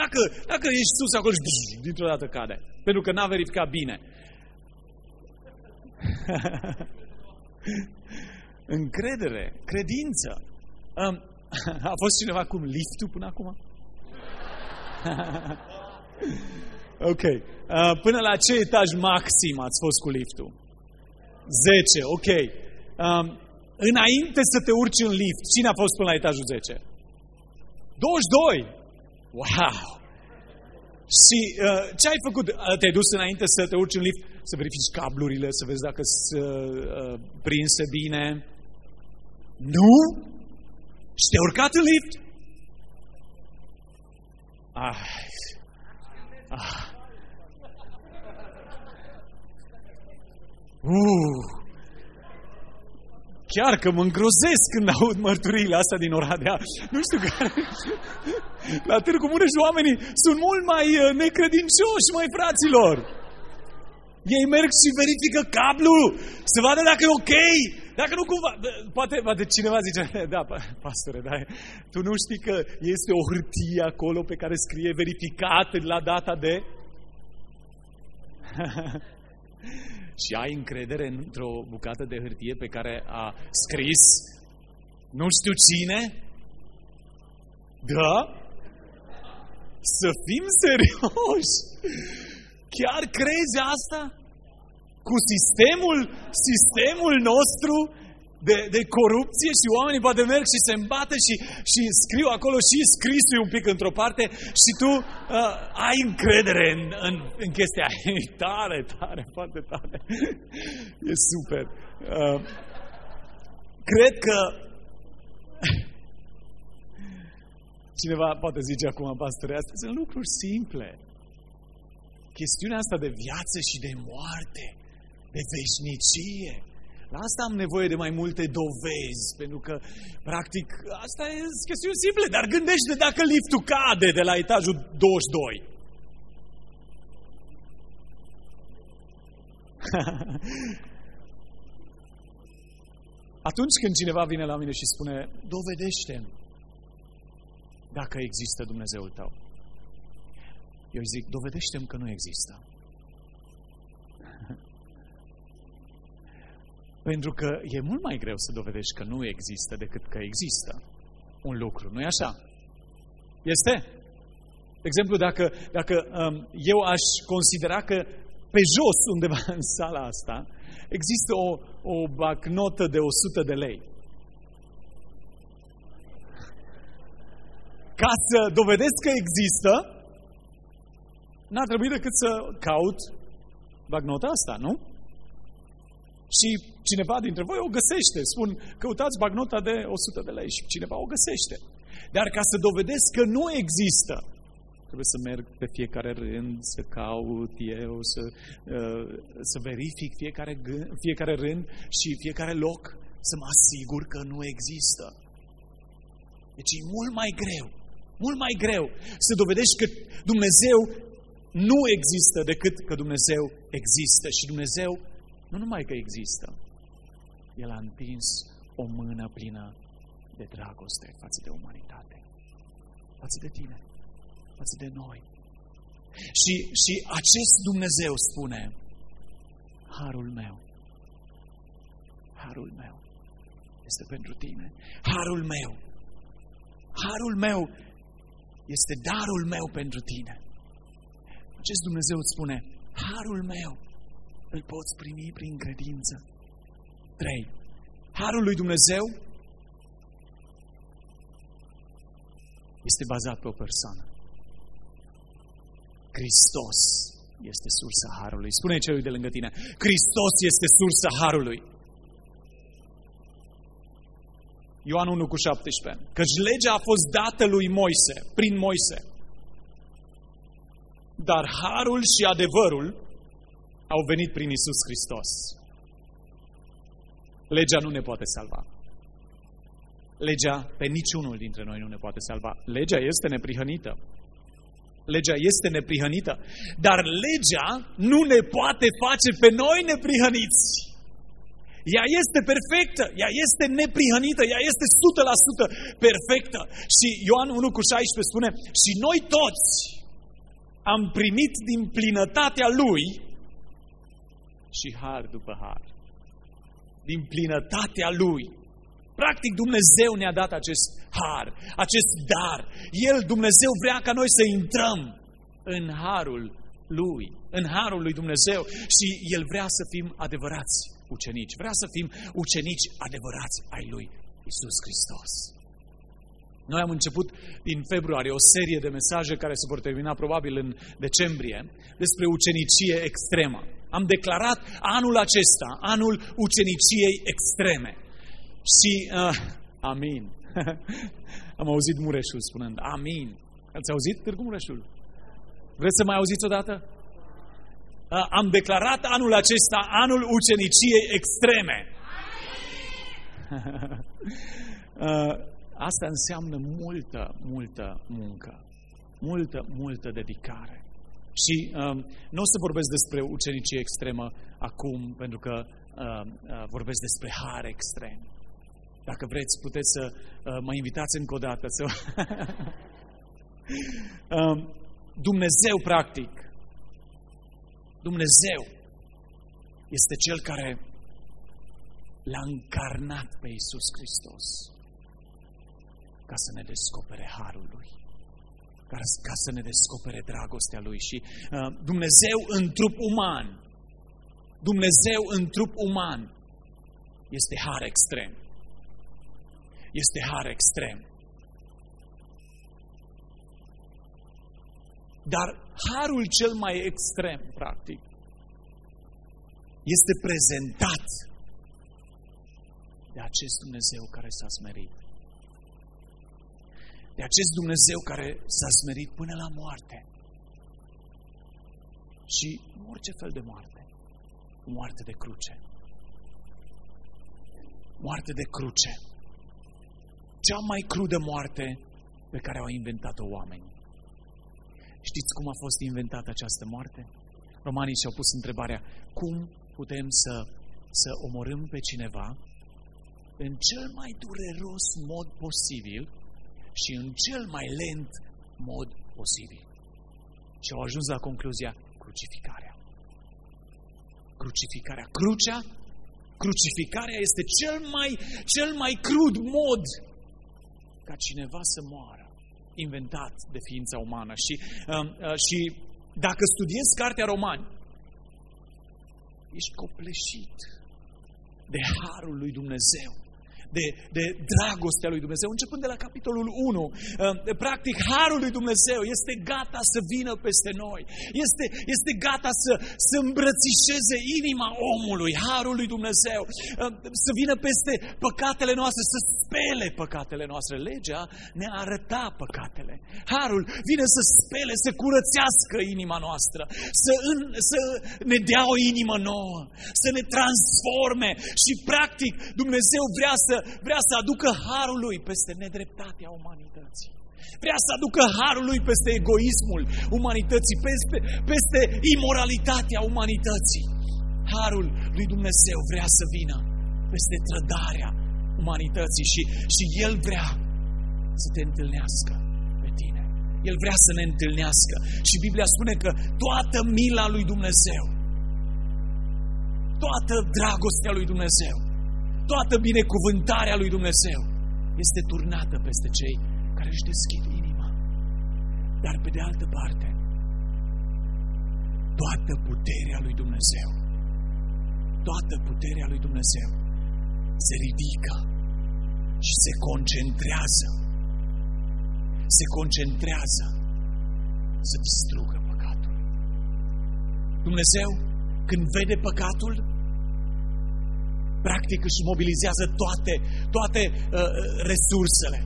Dacă, dacă ești sus acolo și dintr-o dată cade. Pentru că n-a verificat bine. Încredere, credință. Um, a fost cineva cum liftul până acum? ok. Uh, până la ce etaj maxim ați fost cu liftul? 10, ok. Um, înainte să te urci în lift, cine a fost până la etajul 10? 22! Wow! Și uh, ce ai făcut? Uh, te-ai dus înainte să te urci în lift, să verifici cablurile, să vezi dacă sunt uh, prinse bine? Nu? Și te-ai urcat în lift? Ah. Ah. Uh. Chiar că mă îngrozesc când aud mărturiile astea din Oradea. Nu știu care... La Târgu Mureș oamenii sunt mult mai uh, necredincioși, mai fraților. Ei merg și verifică cablu, să vadă dacă e ok, dacă nu cumva... Poate, poate cineva zice, da, pastore, da, tu nu știi că este o hârtie acolo pe care scrie verificat la data de... și ai încredere într-o bucată de hârtie pe care a scris nu știu cine? Da? Să fim serioși! Chiar crezi asta? Cu sistemul, sistemul nostru de, de corupție și oamenii poate merg și se îmbată și, și scriu acolo și scrisul un pic într-o parte și tu uh, ai încredere în, în, în chestia E tare, tare, foarte tare. E super. Uh, cred că cineva poate zice acum, pastore, astea sunt lucruri simple chestiunea asta de viață și de moarte, de veșnicie. La asta am nevoie de mai multe dovezi, pentru că, practic, asta e chestiune simple, dar gândește dacă liftul cade de la etajul 22. Atunci când cineva vine la mine și spune, dovedește-mi dacă există Dumnezeul tău. Eu îi zic, dovedește-mi că nu există. Pentru că e mult mai greu să dovedești că nu există decât că există un lucru, nu-i așa? Este? De exemplu, dacă, dacă um, eu aș considera că pe jos, undeva în sala asta, există o, o bacnotă de 100 de lei. Ca să dovedesc că există, n-a trebuit decât să caut bagnota asta, nu? Și cineva dintre voi o găsește. Spun, căutați bagnota de 100 de lei și cineva o găsește. Dar ca să dovedesc că nu există, trebuie să merg pe fiecare rând, să caut eu, să, uh, să verific fiecare, gând, fiecare rând și fiecare loc, să mă asigur că nu există. Deci e mult mai greu, mult mai greu să dovedești că Dumnezeu nu există decât că Dumnezeu există. Și Dumnezeu nu numai că există, El a întins o mână plină de dragoste față de umanitate, față de tine, față de noi. Și, și acest Dumnezeu spune, Harul meu, Harul meu este pentru tine. Harul meu, Harul meu este darul meu pentru tine acest Dumnezeu îți spune, harul meu îl poți primi prin credință. 3. Harul lui Dumnezeu este bazat pe o persoană. Hristos este sursa harului. Spune celui de lângă tine, Hristos este sursa harului. Ioan 1 cu 17. Căci legea a fost dată lui Moise, prin Moise. Dar harul și adevărul au venit prin Isus Hristos. Legea nu ne poate salva. Legea pe niciunul dintre noi nu ne poate salva. Legea este neprihănită. Legea este neprihănită. Dar legea nu ne poate face pe noi neprihăniți. Ea este perfectă, ea este neprihănită, ea este 100% perfectă. Și Ioan 1 cu 16 spune, și noi toți am primit din plinătatea Lui și har după har. Din plinătatea Lui. Practic Dumnezeu ne-a dat acest har, acest dar. El, Dumnezeu, vrea ca noi să intrăm în harul Lui, în harul lui Dumnezeu și El vrea să fim adevărați ucenici. Vrea să fim ucenici adevărați ai Lui Isus Hristos. Noi am început din februarie o serie de mesaje care se vor termina probabil în decembrie despre ucenicie extremă. Am declarat anul acesta, anul uceniciei extreme. Și, uh, amin. Am auzit Mureșul spunând, amin. Ați auzit Târgu Mureșul? Vreți să mai auziți odată? Uh, am declarat anul acesta anul uceniciei extreme. uh, asta înseamnă multă, multă muncă. Multă, multă dedicare. Și um, nu o să vorbesc despre ucenicie extremă acum, pentru că uh, uh, vorbesc despre har extrem. Dacă vreți, puteți să uh, mă invitați încă o dată. Să... uh, Dumnezeu, practic, Dumnezeu este Cel care l-a încarnat pe Iisus Hristos ca să ne descopere harul Lui ca, ca să ne descopere dragostea Lui. Și uh, Dumnezeu în trup uman, Dumnezeu în trup uman, este har extrem. Este har extrem. Dar harul cel mai extrem, practic, este prezentat de acest Dumnezeu care s-a smerit de acest Dumnezeu care s-a smerit până la moarte. Și orice fel de moarte. Moarte de cruce. Moarte de cruce. Cea mai crudă moarte pe care au inventat-o oamenii. Știți cum a fost inventată această moarte? Romanii și-au pus întrebarea, cum putem să, să omorâm pe cineva în cel mai dureros mod posibil și în cel mai lent mod posibil. Și au ajuns la concluzia crucificarea. Crucificarea. Crucea, crucificarea este cel mai, cel mai crud mod ca cineva să moară, inventat de ființa umană. Și, uh, uh, și dacă studiezi Cartea Romani, ești copleșit de harul lui Dumnezeu de, de dragostea lui Dumnezeu, începând de la capitolul 1. Uh, practic, harul lui Dumnezeu este gata să vină peste noi. Este, este gata să, să îmbrățișeze inima omului, harul lui Dumnezeu, uh, să vină peste păcatele noastre, să spele păcatele noastre. Legea ne arăta păcatele. Harul vine să spele, să curățească inima noastră, să, în, să ne dea o inimă nouă, să ne transforme și practic Dumnezeu vrea să vrea să aducă harul lui peste nedreptatea umanității. Vrea să aducă harul lui peste egoismul umanității, peste, peste imoralitatea umanității. Harul lui Dumnezeu vrea să vină peste trădarea umanității și, și El vrea să te întâlnească pe tine. El vrea să ne întâlnească. Și Biblia spune că toată mila lui Dumnezeu, toată dragostea lui Dumnezeu, toată binecuvântarea lui Dumnezeu este turnată peste cei care își deschid inima. Dar pe de altă parte, toată puterea lui Dumnezeu, toată puterea lui Dumnezeu se ridică și se concentrează. Se concentrează să distrugă păcatul. Dumnezeu, când vede păcatul, practic își mobilizează toate, toate uh, resursele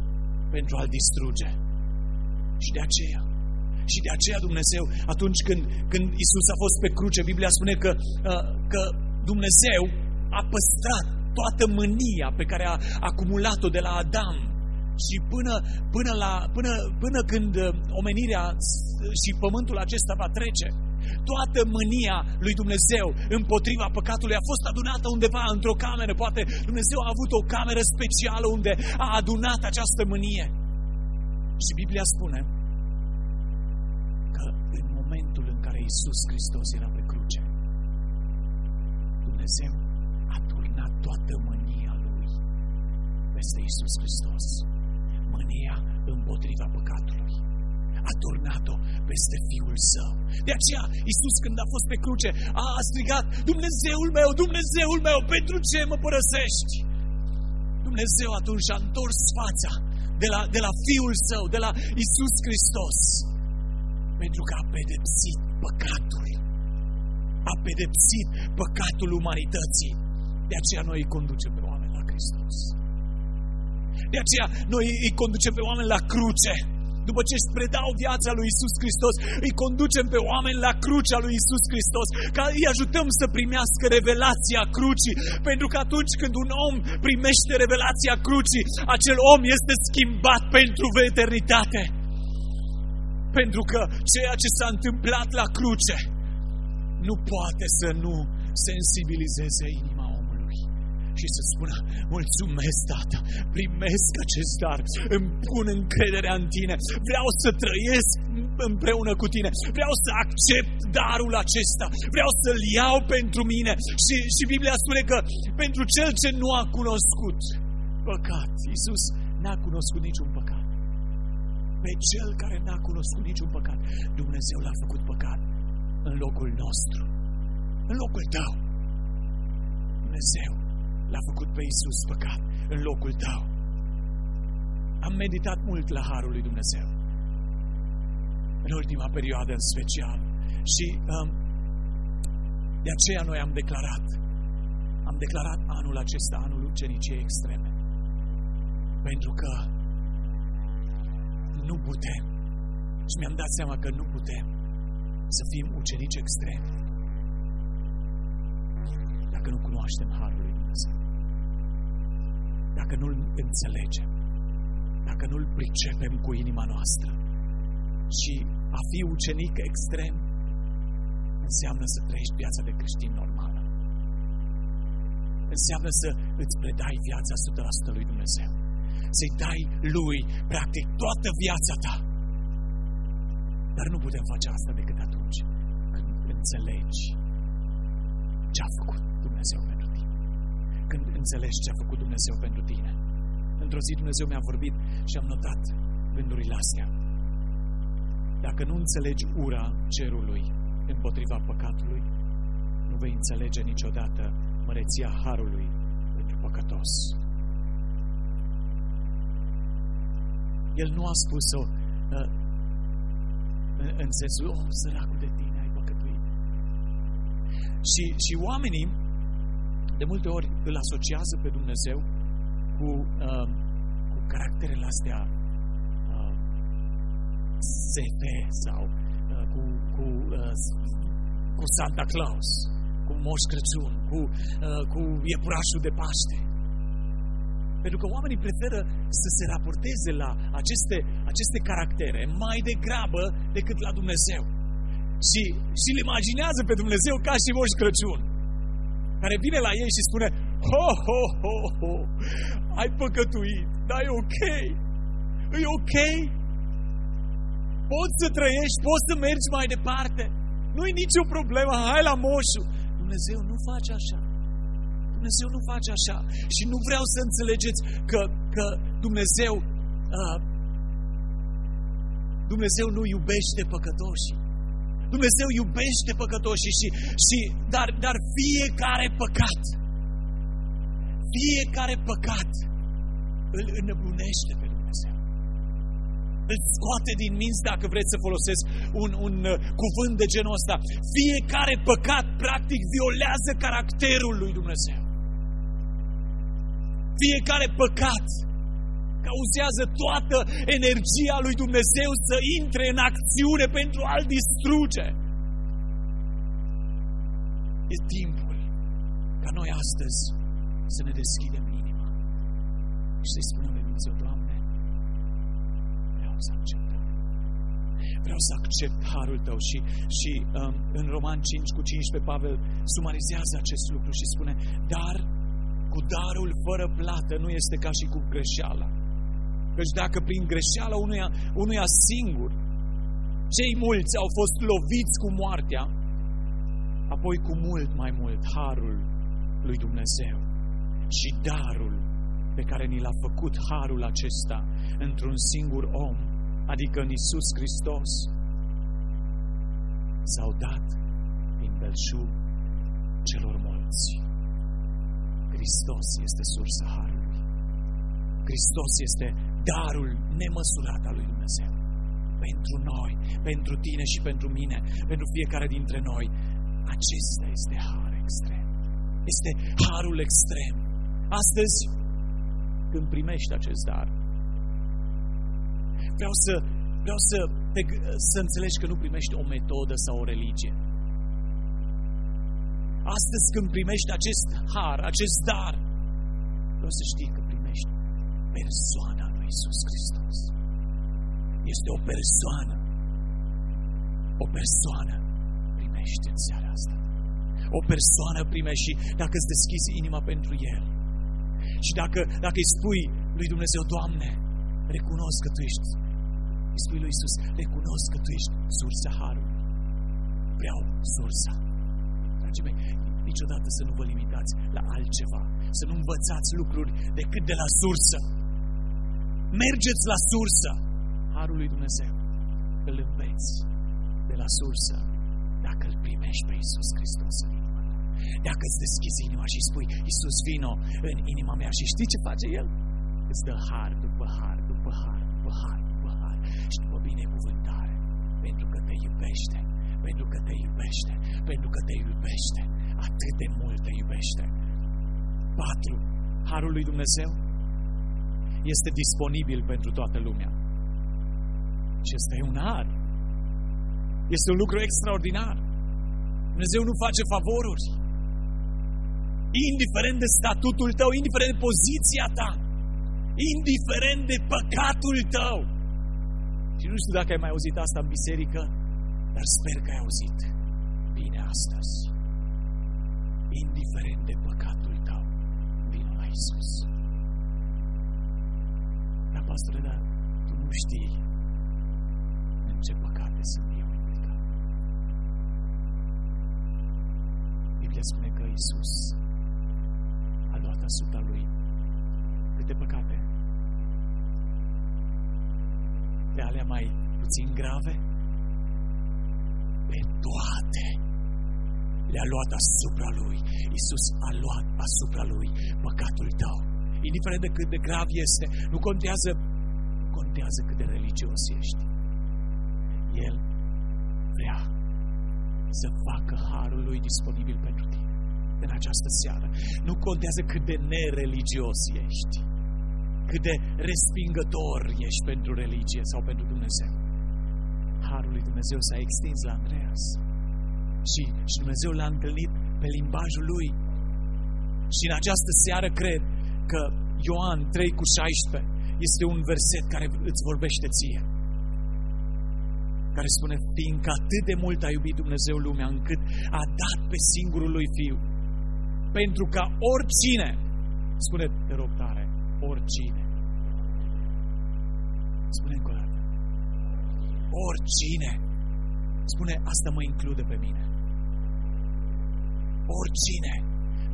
pentru a-l distruge. Și de aceea, și de aceea Dumnezeu, atunci când, când Isus a fost pe cruce, Biblia spune că, uh, că Dumnezeu a păstrat toată mânia pe care a acumulat-o de la Adam și până, până, la, până, până când uh, omenirea și pământul acesta va trece, toată mânia lui Dumnezeu împotriva păcatului a fost adunată undeva într-o cameră. Poate Dumnezeu a avut o cameră specială unde a adunat această mânie. Și Biblia spune că în momentul în care Isus Hristos era pe cruce, Dumnezeu a turnat toată mânia Lui peste Isus Hristos. Mânia împotriva păcatului. A turnat-o peste Fiul Său. De aceea, Isus când a fost pe cruce, a strigat, Dumnezeul meu, Dumnezeul meu, pentru ce mă părăsești? Dumnezeu atunci a întors fața de la, de la Fiul Său, de la Isus Hristos, pentru că a pedepsit păcatul. A pedepsit păcatul umanității. De aceea noi îi conducem pe oameni la Hristos. De aceea noi îi conducem pe oameni la cruce. După ce își predau viața lui Isus Hristos, îi conducem pe oameni la crucea lui Isus Hristos, ca îi ajutăm să primească revelația crucii, pentru că atunci când un om primește revelația crucii, acel om este schimbat pentru eternitate. Pentru că ceea ce s-a întâmplat la cruce nu poate să nu sensibilizeze inima omului și să spună, mulțumesc, Tată, primesc acest dar, îmi pun încrederea în Tine, vreau să trăiesc împreună cu Tine, vreau să accept darul acesta, vreau să-l iau pentru mine. Și, și Biblia spune că pentru cel ce nu a cunoscut păcat, Iisus n-a cunoscut niciun păcat. Pe cel care n-a cunoscut niciun păcat, Dumnezeu l-a făcut păcat în locul nostru, în locul tău. Dumnezeu l-a făcut pe Iisus păcat în locul tău. Am meditat mult la Harul lui Dumnezeu. În ultima perioadă în special. Și um, de aceea noi am declarat, am declarat anul acesta, anul uceniciei extreme. Pentru că nu putem. Și mi-am dat seama că nu putem să fim ucenici extremi dacă nu cunoaștem Harul lui Dumnezeu. Dacă nu-L înțelegem. Dacă nu-L pricepem cu inima noastră. Și a fi ucenic extrem înseamnă să trăiești viața de creștin normală. Înseamnă să îți predai viața 100% lui Dumnezeu. Să-i dai lui, practic, toată viața ta. Dar nu putem face asta decât atunci când înțelegi ce a făcut Dumnezeu pentru tine. Când înțelegi ce a făcut Dumnezeu pentru tine. Într-o zi Dumnezeu mi-a vorbit și am notat gândurile astea. Dacă nu înțelegi ura cerului împotriva păcatului, nu vei înțelege niciodată măreția harului pentru păcătos. El nu a spus-o uh, în, în sensul, oh, săracul de tine, ai păcătuit. Și, și oamenii, de multe ori, îl asociază pe Dumnezeu cu, uh, cu caracterele astea uh, sepe sau uh, cu, cu, uh, cu Santa Claus, cu Moș Crăciun, cu, uh, cu iepurașul de Paște. Pentru că oamenii preferă să se raporteze la aceste, aceste caractere mai degrabă decât la Dumnezeu. Și, și îl imaginează pe Dumnezeu ca și Moș Crăciun, care vine la ei și spune, ho, ho, ho, ho, ai păcătuit, dar e ok, e ok, poți să trăiești, poți să mergi mai departe, nu e nicio problemă, hai la moșul. Dumnezeu nu face așa. Dumnezeu nu face așa. Și nu vreau să înțelegeți că, că Dumnezeu uh, Dumnezeu nu iubește păcătoșii. Dumnezeu iubește păcătoșii și, și dar, dar fiecare păcat fiecare păcat îl înnebunește pe Dumnezeu. îl scoate din minți dacă vreți să folosesc un, un uh, cuvânt de genul ăsta. Fiecare păcat practic violează caracterul lui Dumnezeu. Fiecare păcat cauzează toată energia lui Dumnezeu să intre în acțiune pentru a-l distruge. E timpul ca noi astăzi să ne deschidem inima și să-i spunem lui Dumnezeu, Doamne, vreau să accept Vreau să accept harul Tău și, și um, în Roman 5 cu 15 Pavel sumarizează acest lucru și spune, dar cu darul fără plată nu este ca și cu greșeala. Căci dacă prin greșeala unuia, unuia singur cei mulți au fost loviți cu moartea, apoi cu mult mai mult harul lui Dumnezeu și darul pe care ni l-a făcut harul acesta într-un singur om, adică în Isus Hristos, s-au dat din belșug celor mulți. Hristos este sursa harului. Hristos este darul nemăsurat al lui Dumnezeu. Pentru noi, pentru tine și pentru mine, pentru fiecare dintre noi, acesta este har extrem. Este harul extrem. Astăzi, când primești acest dar, vreau să, vreau să, te, să înțelegi că nu primești o metodă sau o religie. Astăzi când primești acest har, acest dar, vreau să știi că primești persoana lui Isus Hristos. Este o persoană. O persoană primești în seara asta. O persoană primești și dacă îți deschizi inima pentru El și dacă, dacă îi spui lui Dumnezeu, Doamne, recunosc că Tu ești, îi spui lui Isus, recunosc că Tu ești sursa Harului. Vreau sursa. Dragii mei, niciodată să nu vă limitați la altceva, să nu învățați lucruri decât de la sursă. Mergeți la sursă. Harul lui Dumnezeu îl înveți de la sursă dacă îl primești pe Isus Hristos în inima ta. Dacă îți deschizi inima și spui, Isus, vino în inima mea și știi ce face El? Îți dă har după har, după har, după har, după har și după binecuvântare. Pentru că te iubește, pentru că te iubește, pentru că te iubește, atât de mult te iubește. 4. Harul lui Dumnezeu este disponibil pentru toată lumea. Și este un har. Este un lucru extraordinar. Dumnezeu nu face favoruri. Indiferent de statutul tău, indiferent de poziția ta, indiferent de păcatul tău. Și nu știu dacă ai mai auzit asta în biserică, dar sper că ai auzit. Bine astăzi. Indiferent de păcatul tău, vino la Isus. Dar, pastore, dar tu nu știi în ce păcate sunt eu implicat. Biblia spune că Isus a luat asupra Lui câte păcate? Pe alea mai puțin grave? Pe toate le-a luat asupra Lui. Isus a luat asupra Lui păcatul tău. Indiferent de cât de grav este, nu contează, nu contează cât de religios ești. El vrea să facă harul lui disponibil pentru tine în această seară. Nu contează cât de nereligios ești, cât de respingător ești pentru religie sau pentru Dumnezeu. Harul lui Dumnezeu s-a extins la Andreas și, și Dumnezeu l-a întâlnit pe limbajul lui. Și în această seară cred că Ioan 3 cu 16 este un verset care îți vorbește ție care spune, fiindcă atât de mult a iubit Dumnezeu lumea, încât a dat pe singurul lui Fiu, pentru ca oricine, spune, te rog tare, oricine, spune încă o dată, oricine, spune, asta mă include pe mine, oricine,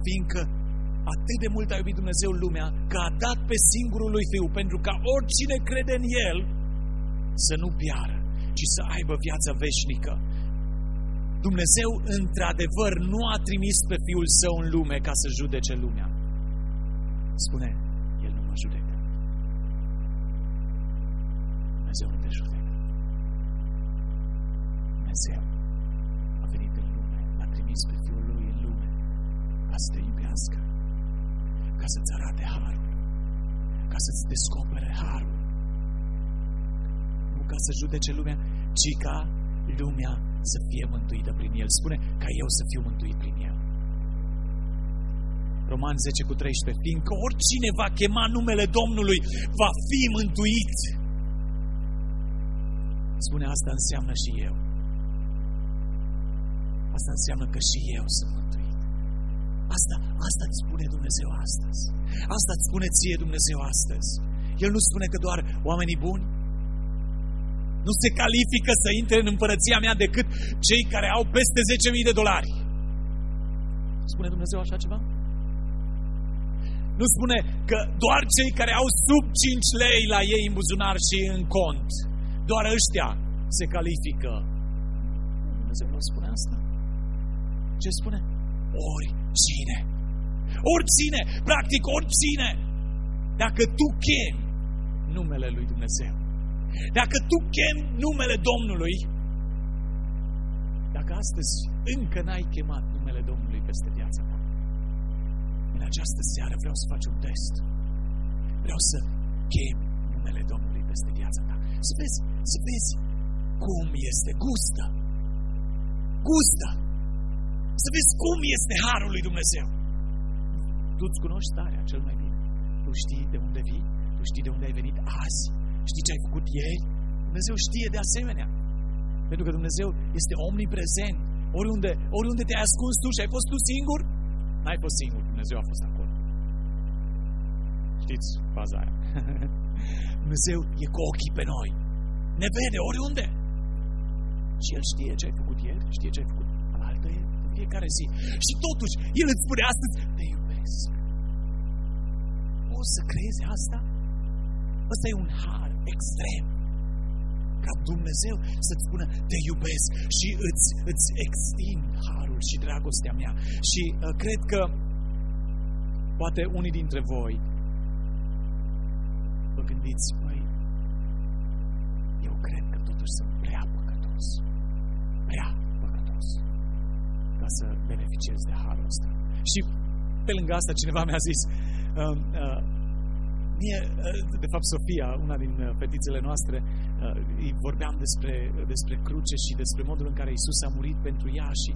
fiindcă atât de mult a iubit Dumnezeu lumea, că a dat pe singurul lui Fiu, pentru ca oricine crede în El, să nu piară, ci să aibă viața veșnică. Dumnezeu, într-adevăr, nu a trimis pe Fiul Său în lume ca să judece lumea. Spune, El nu mă judecă. Dumnezeu nu te Dumnezeu a venit în lume, l-a trimis pe Fiul Lui în lume ca să te iubească, ca să-ți arate harul, ca să-ți descopere harul. Nu ca să judece lumea, ci ca lumea să fie mântuită prin El. Spune ca eu să fiu mântuit prin El. Roman 10 cu 13, fiindcă oricine va chema numele Domnului va fi mântuit. Spune asta înseamnă și eu. Asta înseamnă că și eu sunt mântuit. Asta, asta îți spune Dumnezeu astăzi. Asta îți spune ție Dumnezeu astăzi. El nu spune că doar oamenii buni nu se califică să intre în împărăția mea decât cei care au peste 10.000 de dolari. Spune Dumnezeu așa ceva? Nu spune că doar cei care au sub 5 lei la ei în buzunar și în cont, doar ăștia se califică. Dumnezeu nu spune asta. Ce spune? Oricine. Oricine, practic oricine. Dacă tu chemi numele lui Dumnezeu, dacă tu chemi numele Domnului, dacă astăzi încă n-ai chemat numele Domnului peste viața ta, în această seară vreau să faci un test. Vreau să chem numele Domnului peste viața ta. Să vezi, să vezi cum este. Gustă. Gustă. Să vezi cum este Harul lui Dumnezeu. Tu îți cunoști starea cel mai bine. Tu știi de unde vii, tu știi de unde ai venit azi, știi ce ai făcut ieri. Dumnezeu știe de asemenea. Pentru că Dumnezeu este omniprezent. Oriunde, oriunde te-ai ascuns tu și ai fost tu singur, n-ai fost singur, Dumnezeu a fost acolo. Știți faza aia. Dumnezeu e cu ochii pe noi. Ne vede oriunde. Și El știe ce ai făcut ieri, știe ce ai făcut alaltă ieri, în fiecare zi. Și totuși, El îți spune astăzi, te iubesc. Poți să crezi asta? Ăsta e un har extrem. Ca Dumnezeu să-ți spună, te iubesc și îți, îți extind harul și dragostea mea. Și uh, cred că poate unii dintre voi vă gândiți, băi, eu cred că totuși sunt prea păcătos. Prea păcătos. Ca să beneficiez de harul ăsta. Și pe lângă asta cineva mi-a zis, uh, uh, mie, uh, de fapt Sofia, una din uh, fetițele noastre, uh, îi vorbeam despre, despre cruce și despre modul în care Isus a murit pentru ea și,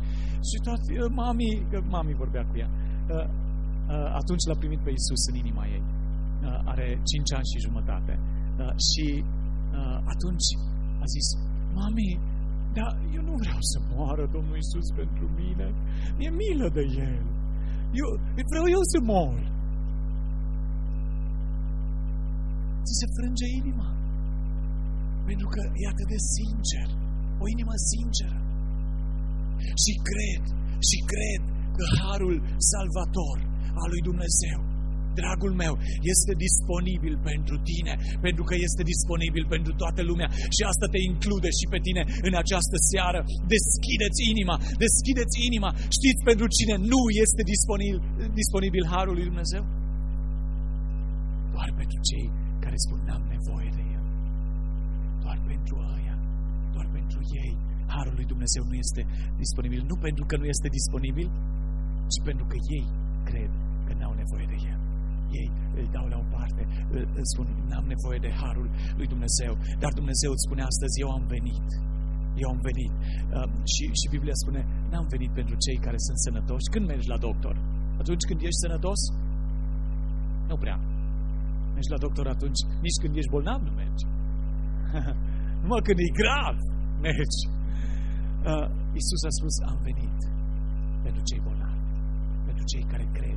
și toate, mami, că mami vorbea cu ea, atunci l-a primit pe Isus în inima ei. Are 5 ani și jumătate. Și atunci a zis, mami, dar eu nu vreau să moară Domnul Isus pentru mine. Mi-e milă de El. Eu, vreau eu să mor. ți se frânge inima. Pentru că e atât de sincer. O inimă sinceră. Și cred, și cred că harul salvator al lui Dumnezeu, dragul meu, este disponibil pentru tine, pentru că este disponibil pentru toată lumea și asta te include și pe tine în această seară. Deschideți inima, deschideți inima. Știți pentru cine nu este disponibil, disponibil harul lui Dumnezeu? Doar pentru cei care spun, n-am nevoie de El. Doar pentru aia, doar pentru ei, Harul lui Dumnezeu nu este disponibil. Nu pentru că nu este disponibil, ci pentru că ei cred că n-au nevoie de El. Ei îl dau la o parte, îl, îl spun, n-am nevoie de Harul lui Dumnezeu. Dar Dumnezeu îți spune astăzi, eu am venit. Eu am venit. Uh, și, și Biblia spune, n-am venit pentru cei care sunt sănătoși. Când mergi la doctor? Atunci când ești sănătos? Nu prea mergi la doctor atunci, nici când ești bolnav nu mergi. Numai când e grav, mergi. Uh, Iisus a spus, am venit pentru cei bolnavi, pentru cei care cred.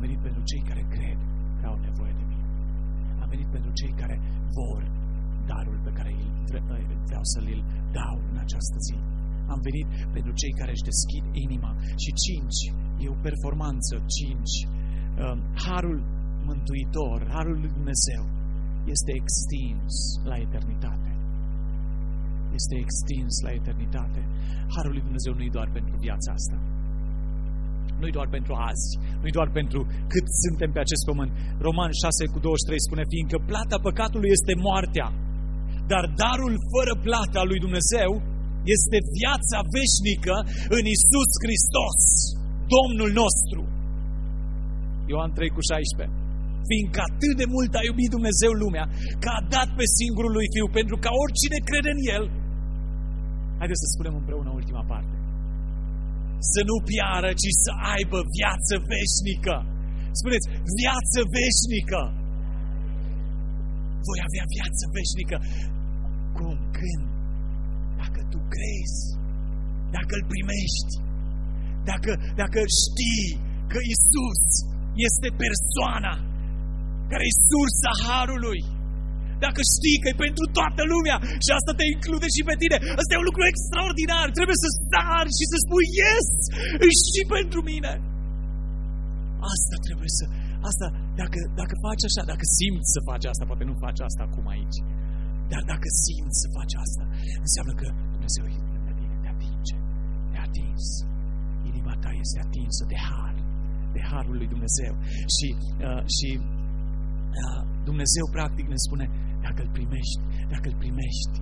Am venit pentru cei care cred că au nevoie de mine. Am venit pentru cei care vor darul pe care îl vreau să-l dau în această zi. Am venit pentru cei care își deschid inima. Și cinci, e o performanță, cinci. Uh, harul mântuitor, Harul lui Dumnezeu, este extins la eternitate. Este extins la eternitate. Harul lui Dumnezeu nu-i doar pentru viața asta. Nu-i doar pentru azi, nu-i doar pentru cât suntem pe acest pământ. Roman 6 cu 23 spune, fiindcă plata păcatului este moartea, dar darul fără plata lui Dumnezeu este viața veșnică în Isus Hristos, Domnul nostru. Ioan 3 cu 16 fiindcă atât de mult a iubit Dumnezeu lumea, că a dat pe singurul lui Fiu, pentru ca oricine crede în El, haideți să spunem împreună ultima parte, să nu piară, ci să aibă viață veșnică. Spuneți, viață veșnică! Voi avea viață veșnică. Cum? Când? Dacă tu crezi, dacă îl primești, dacă, dacă știi că Isus este persoana care e sursa Harului. Dacă știi că e pentru toată lumea și asta te include și pe tine, ăsta e un lucru extraordinar. Trebuie să sari și să spui, yes, e și pentru mine. Asta trebuie să... Asta, dacă, dacă faci așa, dacă simți să faci asta, poate nu faci asta acum aici, dar dacă simți să faci asta, înseamnă că Dumnezeu e de tine, te atinge, te atins. Inima ta este atinsă de har, de harul lui Dumnezeu. Și, uh, și uh, Dumnezeu practic ne spune, dacă îl primești, dacă îl primești,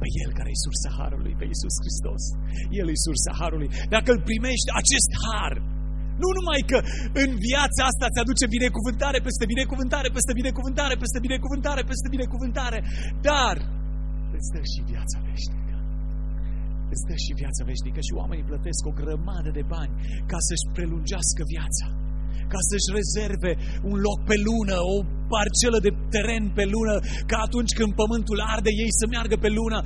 pe El care e sursa Harului, pe Iisus Hristos. El e sursa Harului. Dacă îl primești, acest Har, nu numai că în viața asta îți aduce binecuvântare peste binecuvântare, peste binecuvântare, peste binecuvântare, peste binecuvântare, dar îți dă și viața veșnică. Îți dă și viața veșnică și oamenii plătesc o grămadă de bani ca să-și prelungească viața ca să-și rezerve un loc pe lună, o parcelă de teren pe lună, ca atunci când pământul arde, ei să meargă pe lună.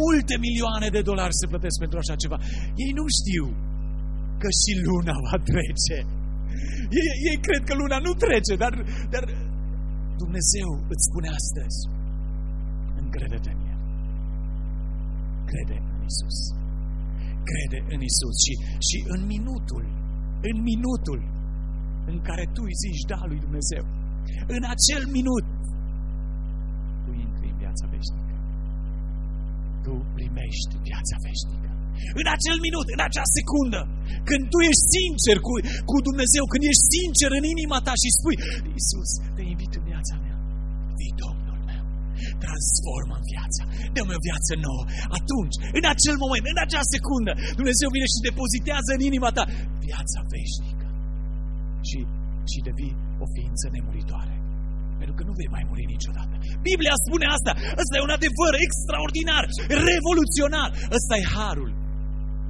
Multe milioane de dolari se plătesc pentru așa ceva. Ei nu știu că și luna va trece. Ei, ei cred că luna nu trece, dar, dar Dumnezeu îți spune astăzi, încrede-te în El. Crede în Isus. Crede în Isus și, și în minutul, în minutul în care tu îi zici da lui Dumnezeu, în acel minut, tu intri în viața veșnică. Tu primești viața veșnică. În acel minut, în acea secundă, când tu ești sincer cu, cu Dumnezeu, când ești sincer în inima ta și spui, Iisus, te invit în viața mea, vii Domnul meu, transformă în viața, dă-mi o viață nouă. Atunci, în acel moment, în acea secundă, Dumnezeu vine și depozitează în inima ta viața veșnică și, și devii o ființă nemuritoare. Pentru că nu vei mai muri niciodată. Biblia spune asta. Ăsta e un adevăr extraordinar, revoluționar. Ăsta e harul.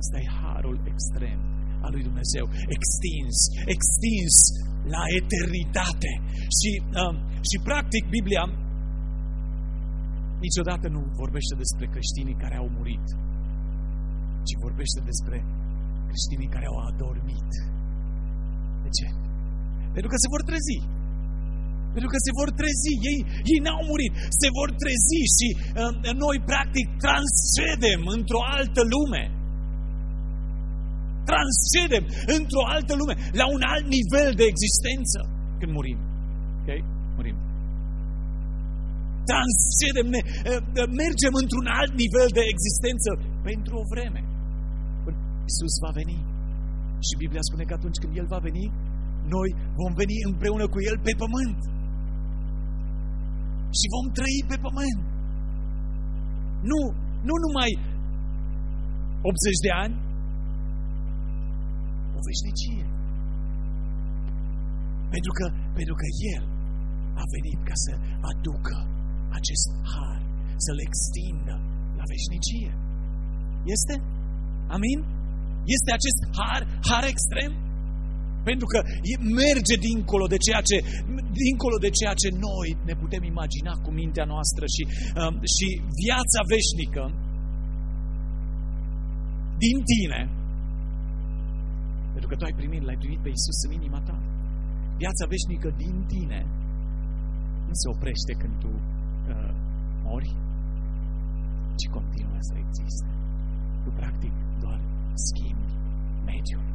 Ăsta e harul extrem al lui Dumnezeu. Extins, extins la eternitate. Și, uh, și practic Biblia niciodată nu vorbește despre creștinii care au murit, ci vorbește despre creștinii care au adormit. De ce? Pentru că se vor trezi. Pentru că se vor trezi. Ei, ei n-au murit. Se vor trezi și uh, noi, practic, transcedem într-o altă lume. Transcedem într-o altă lume, la un alt nivel de existență când murim. Ok? Murim. Transcedem, ne, uh, mergem într-un alt nivel de existență pentru o vreme. Iisus va veni. Și Biblia spune că atunci când El va veni, noi vom veni împreună cu El pe pământ. Și vom trăi pe pământ. Nu, nu numai 80 de ani, o veșnicie. Pentru că, pentru că El a venit ca să aducă acest har, să-l extindă la veșnicie. Este? Amin? Este acest har, har extrem? Pentru că merge dincolo de ceea ce, dincolo de ceea ce noi ne putem imagina cu mintea noastră și, um, și viața veșnică din tine, pentru că tu ai primit, l-ai primit pe Isus în inima ta. Viața veșnică din tine nu se oprește când tu uh, mori, ci continuă să existe. Tu practic doar schimbi mediul.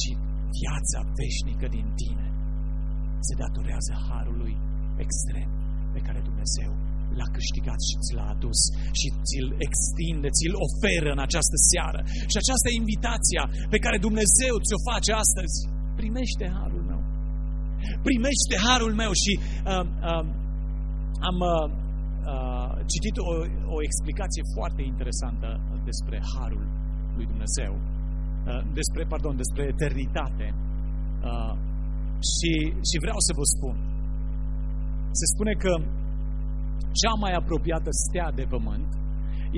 Și viața veșnică din tine se datorează harului extrem pe care Dumnezeu l-a câștigat și ți l-a adus și ți-l extinde, ți-l oferă în această seară. Și aceasta e invitația pe care Dumnezeu ți-o face astăzi. Primește harul meu. Primește harul meu și uh, uh, am uh, uh, citit o, o explicație foarte interesantă despre harul lui Dumnezeu, uh, despre, pardon, despre eternitate. Uh, și, și vreau să vă spun, se spune că cea mai apropiată stea de pământ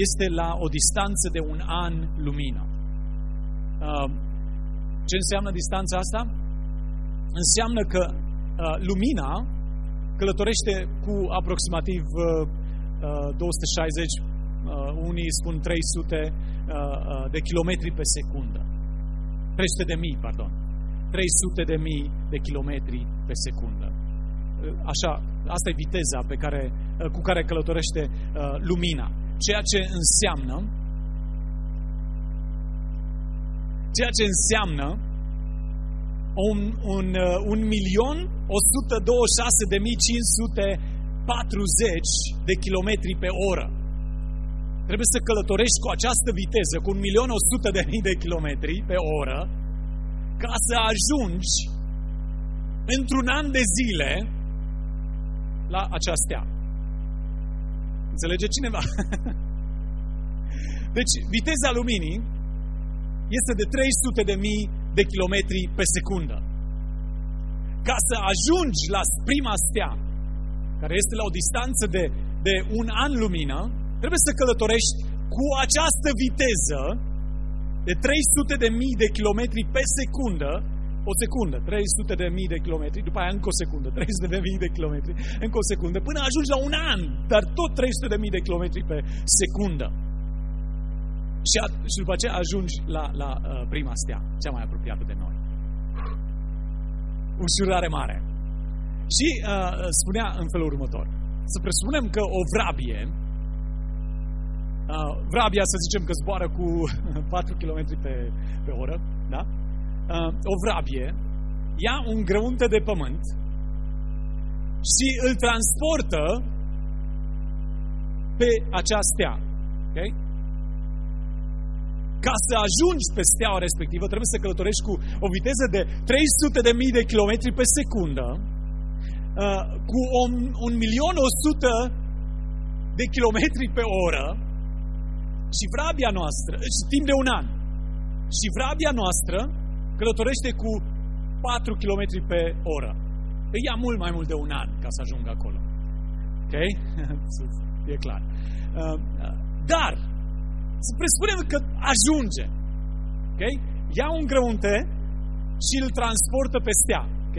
este la o distanță de un an lumină. Uh, ce înseamnă distanța asta? Înseamnă că lumina călătorește cu aproximativ 260, unii spun 300 de kilometri pe secundă. 300 de mii, pardon. 300 de mii de kilometri pe secundă. Așa, asta e viteza pe care, cu care călătorește lumina. Ceea ce înseamnă ceea ce înseamnă un, un, un milion 126 de mii 540 de kilometri pe oră. Trebuie să călătorești cu această viteză, cu un milion 100 de mii de kilometri pe oră, ca să ajungi într-un an de zile la această Înțelege cineva? Deci, viteza luminii este de 300 de mii de kilometri pe secundă. Ca să ajungi la prima stea, care este la o distanță de, de un an lumină, trebuie să călătorești cu această viteză de 300 de mii de kilometri pe secundă, o secundă, 300 de mii de kilometri, după aia încă o secundă, 300 de mii de kilometri, încă o secundă, până ajungi la un an, dar tot 300 de mii de kilometri pe secundă. Și, a, și după aceea ajungi la, la uh, prima stea, cea mai apropiată de noi. Ușurare mare. Și uh, spunea în felul următor. Să presupunem că o vrabie, uh, vrabia să zicem că zboară cu 4 km pe, pe oră, da? Uh, o vrabie ia un grăunte de pământ și îl transportă pe această Okay? Ca să ajungi pe steaua respectivă, trebuie să călătorești cu o viteză de 300 de mii de kilometri pe secundă, uh, cu un, un milion o sută de kilometri pe oră și vrabia noastră, și timp de un an, și vrabia noastră călătorește cu 4 km pe oră. Îi ia mult mai mult de un an ca să ajungă acolo. Ok? e clar. Uh, dar, să presupunem că ajunge. Ok? Ia un grăunte și îl transportă pe stea. Ok?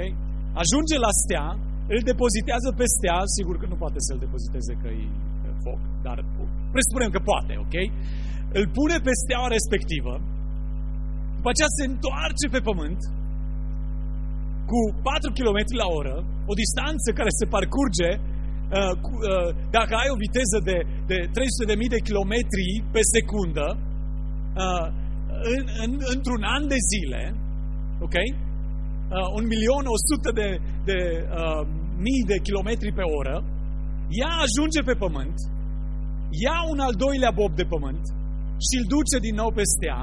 Ajunge la stea, îl depozitează pe stea, sigur că nu poate să-l depoziteze că e foc, dar presupunem că poate, ok? Îl pune pe steaua respectivă, după aceea se întoarce pe pământ cu 4 km la oră, o distanță care se parcurge uh, cu, uh, dacă ai o viteză de, de 300.000 de kilometri pe secundă, uh, în, în, într-un an de zile, ok? Uh, un milion o sută de, de uh, mii de kilometri pe oră, ea ajunge pe pământ, ia un al doilea bob de pământ și îl duce din nou pe stea,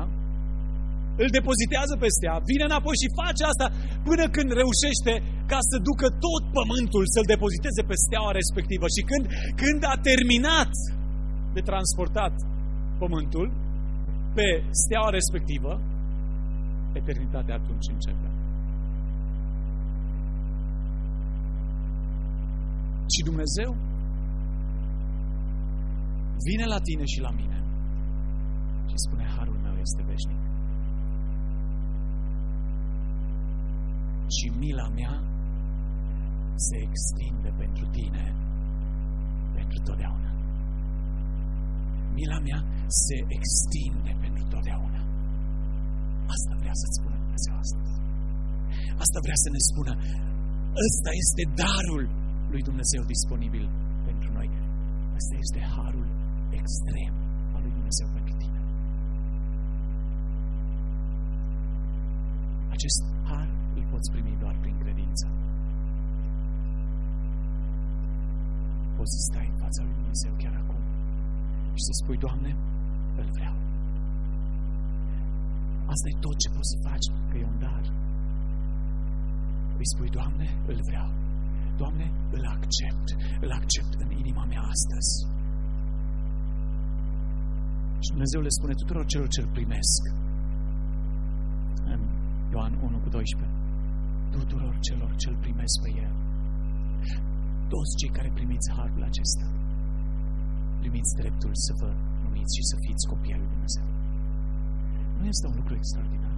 îl depozitează pe stea, vine înapoi și face asta până când reușește ca să ducă tot pământul să-l depoziteze pe steaua respectivă. Și când, când a terminat de transportat pământul pe steaua respectivă, eternitatea atunci începe. Și Dumnezeu vine la tine și la mine și spune, harul meu este veșnic. Și mila mea se extinde pentru tine pentru totdeauna. Mila mea se extinde pentru totdeauna. Asta vrea să-ți spună Dumnezeu astăzi. Asta vrea să ne spună. Ăsta este darul lui Dumnezeu disponibil pentru noi. Ăsta este harul extrem al lui Dumnezeu pentru tine. Acest har îl poți primi doar prin credință. Poți să stai în fața lui Dumnezeu chiar acum și să spui, Doamne, îl vreau. Asta e tot ce poți să faci, că e un dar. Îi spui, Doamne, îl vreau. Doamne, îl accept. Îl accept în inima mea astăzi. Și Dumnezeu le spune tuturor celor ce îl primesc. În Ioan 1 cu 12. Tuturor celor ce îl primesc pe El. Toți cei care primiți harul acesta, primiți dreptul să vă numiți și să fiți copii al lui Dumnezeu. Nu este un lucru extraordinar.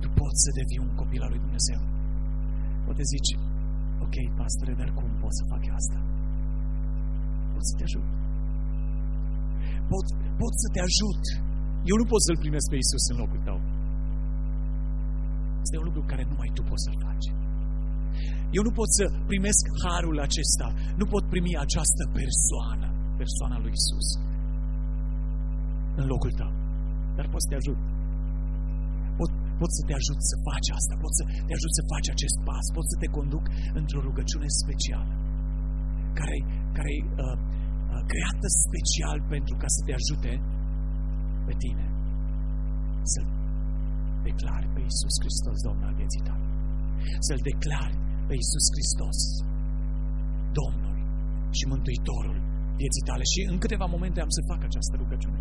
Tu poți să devii un copil al lui Dumnezeu. Poate zici, ok, pastore, dar cum pot să fac asta? Pot să te ajut. Pot, pot să te ajut. Eu nu pot să-L primesc pe Isus în locul tău. Este un lucru care numai tu poți să-l faci. Eu nu pot să primesc harul acesta, nu pot primi această persoană, persoana lui Isus, în locul tău. Dar pot să te ajut. Pot, pot să te ajut să faci asta, pot să te ajut să faci acest pas, pot să te conduc într-o rugăciune specială, care, care uh, uh, creată special pentru ca să te ajute pe tine să declari pe Iisus Hristos Domnul al vieții tale. Să-L declari pe Iisus Hristos Domnul și Mântuitorul vieții tale. Și în câteva momente am să fac această rugăciune.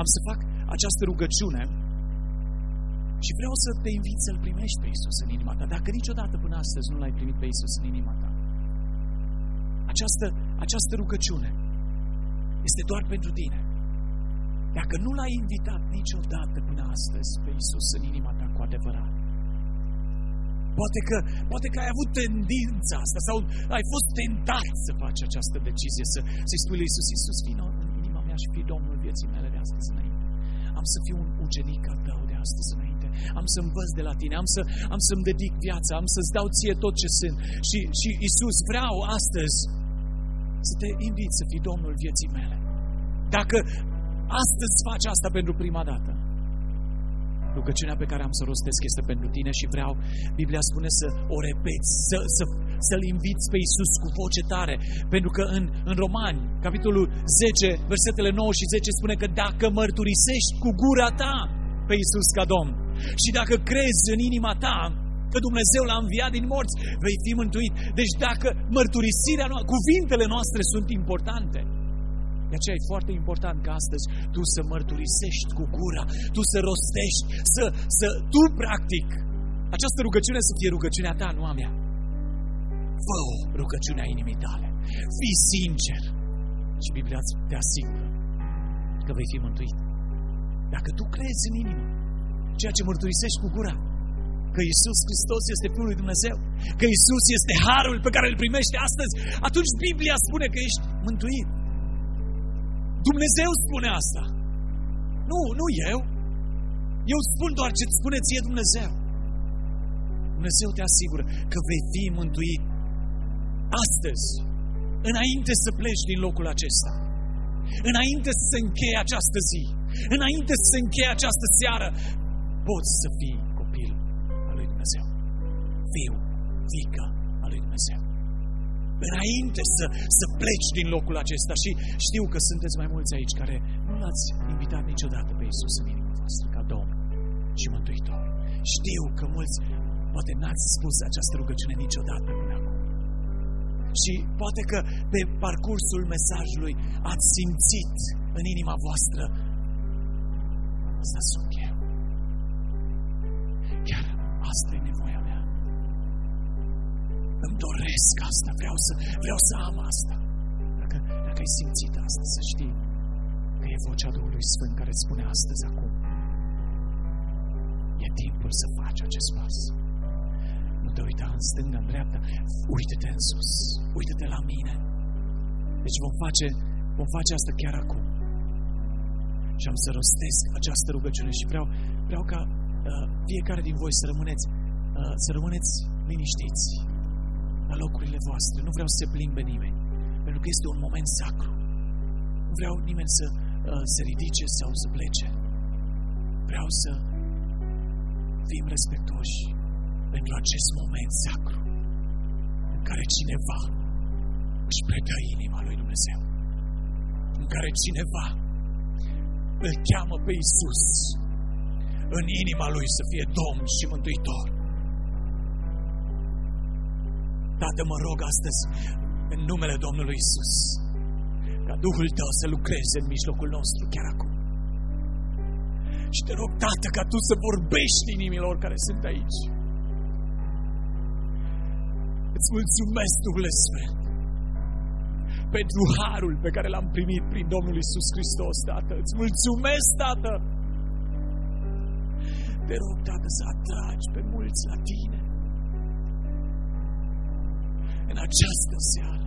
Am să fac această rugăciune și vreau să te invit să-L primești pe Iisus în inima ta. Dacă niciodată până astăzi nu l-ai primit pe Iisus în inima ta. Această, această rugăciune este doar pentru tine. Dacă nu l-ai invitat niciodată până astăzi pe Iisus în inima ta cu adevărat, Poate că, poate că ai avut tendința asta sau ai fost tentat să faci această decizie, să, să-i spui lui Iisus, Iisus, vină în inima mea și fii Domnul vieții mele de astăzi înainte. Am să fiu un ucenic al tău de astăzi înainte. Am să învăț de la tine, am, să, am să-mi dedic viața, am să-ți dau ție tot ce sunt. Și, și Iisus, vreau astăzi să te invit să fii Domnul vieții mele. Dacă astăzi faci asta pentru prima dată, Rugăciunea pe care am să o rostesc este pentru tine și vreau, Biblia spune să o repeți, să, să, să-L inviți pe Iisus cu voce tare. Pentru că în, în Romani, capitolul 10, versetele 9 și 10 spune că dacă mărturisești cu gura ta pe Iisus ca Domn și dacă crezi în inima ta că Dumnezeu l-a înviat din morți, vei fi mântuit. Deci dacă mărturisirea noastră, cuvintele noastre sunt importante, de aceea e foarte important ca astăzi tu să mărturisești cu gura, tu să rostești, să, să tu practic această rugăciune să fie rugăciunea ta, nu a mea. Fă o rugăciunea inimii tale. Fii sincer. Și Biblia te asigură că vei fi mântuit. Dacă tu crezi în inimă ceea ce mărturisești cu gura, că Isus Hristos este Fiul lui Dumnezeu, că Isus este harul pe care îl primești astăzi, atunci Biblia spune că ești mântuit. Dumnezeu spune asta. Nu, nu eu. Eu spun doar ce îți spune ție Dumnezeu. Dumnezeu te asigură că vei fi mântuit astăzi, înainte să pleci din locul acesta, înainte să se încheie această zi, înainte să se încheie această seară, poți să fii fiu, fică al lui Dumnezeu înainte să, să pleci din locul acesta. Și știu că sunteți mai mulți aici care nu l-ați invitat niciodată pe Isus în inima voastră ca Domn și Mântuitor. Știu că mulți poate n-ați spus această rugăciune niciodată până acum. Și poate că pe parcursul mesajului ați simțit în inima voastră Asta sunt eu. Chiar asta e nevoia îmi doresc asta, vreau să, vreau să am asta. Dacă, dacă ai simțit asta, să știi că e vocea Duhului Sfânt care îți spune astăzi, acum. E timpul să faci acest pas. Nu te uita în stânga, în dreapta, uită-te în sus, uită-te la mine. Deci vom face, vom face asta chiar acum. Și am să rostesc această rugăciune și vreau, vreau ca uh, fiecare din voi să rămâneți, uh, să rămâneți liniștiți, la locurile voastre. Nu vreau să se plimbe nimeni, pentru că este un moment sacru. Nu vreau nimeni să uh, se ridice sau să plece. Vreau să fim respectoși pentru acest moment sacru în care cineva își predă inima lui Dumnezeu. În care cineva îl cheamă pe Isus în inima lui să fie Domn și Mântuitor. Tată, mă rog astăzi, în numele Domnului Isus, ca ca Duhul Tău să lucreze în mijlocul nostru chiar acum. Și te rog, Tată, ca Tu să vorbești inimilor care sunt aici. Îți mulțumesc, Duhul Sfânt, pentru harul pe care l-am primit prin Domnul Isus Hristos, Tată. Îți mulțumesc, Tată. Te rog, Tată, să atragi pe mulți la Tine. În această seară.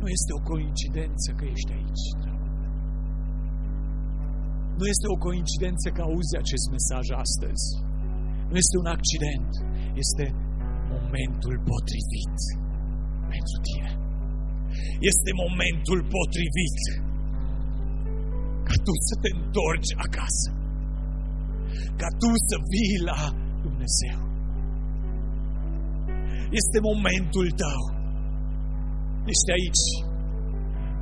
Nu este o coincidență că ești aici, Nu este o coincidență că auzi acest mesaj astăzi. Nu este un accident. Este momentul potrivit pentru tine. Este momentul potrivit ca tu să te întorci acasă. Ca tu să vii la Dumnezeu. Este momentul tău. Ești aici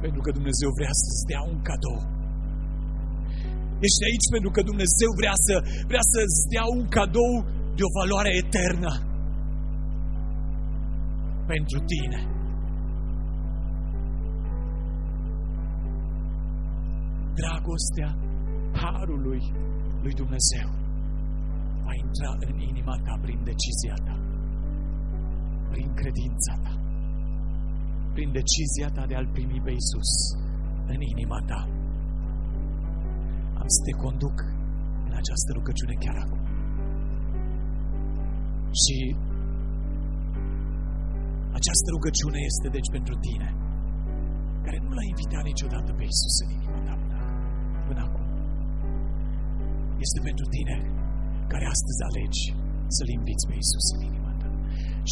pentru că Dumnezeu vrea să-ți dea un cadou. Ești aici pentru că Dumnezeu vrea să vrea să-ți dea un cadou de o valoare eternă pentru tine. Dragostea Harului lui Dumnezeu va intra în inima ta prin decizia ta, prin credința ta, prin decizia ta de a-L primi pe Iisus în inima ta. Am să te conduc în această rugăciune chiar acum. Și această rugăciune este deci pentru tine, care nu l-a invitat niciodată pe Isus în inima ta până, până acum. Este pentru tine care astăzi alegi să-L inviți pe Isus în inima ta.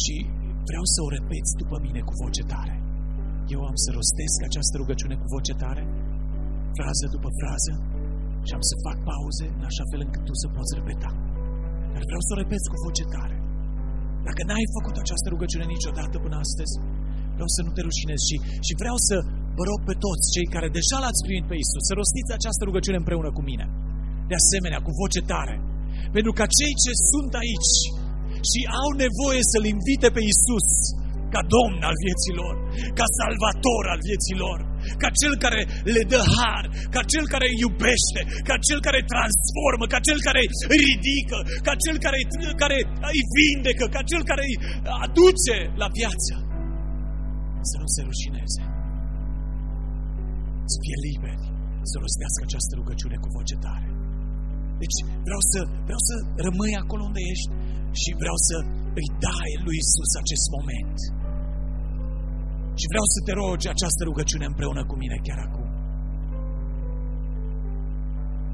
Și vreau să o repeți după mine cu voce tare. Eu am să rostesc această rugăciune cu voce tare, frază după frază, și am să fac pauze în așa fel încât tu să poți repeta. Dar vreau să o repeți cu voce tare. Dacă n-ai făcut această rugăciune niciodată până astăzi, vreau să nu te rușinezi și, și vreau să vă rog pe toți cei care deja l-ați primit pe Isus să rostiți această rugăciune împreună cu mine. De asemenea, cu voce tare. Pentru ca cei ce sunt aici și au nevoie să-L invite pe Isus ca Domn al vieților, ca Salvator al vieților, ca Cel care le dă har, ca Cel care îi iubește, ca Cel care transformă, ca Cel care îi ridică, ca Cel care, care îi vindecă, ca Cel care îi aduce la viață. Să nu se rușineze. Să fie liberi să rostească această rugăciune cu voce tare. Deci vreau să, vreau să rămâi acolo unde ești și vreau să îi dai lui Isus acest moment. Și vreau să te rogi această rugăciune împreună cu mine chiar acum.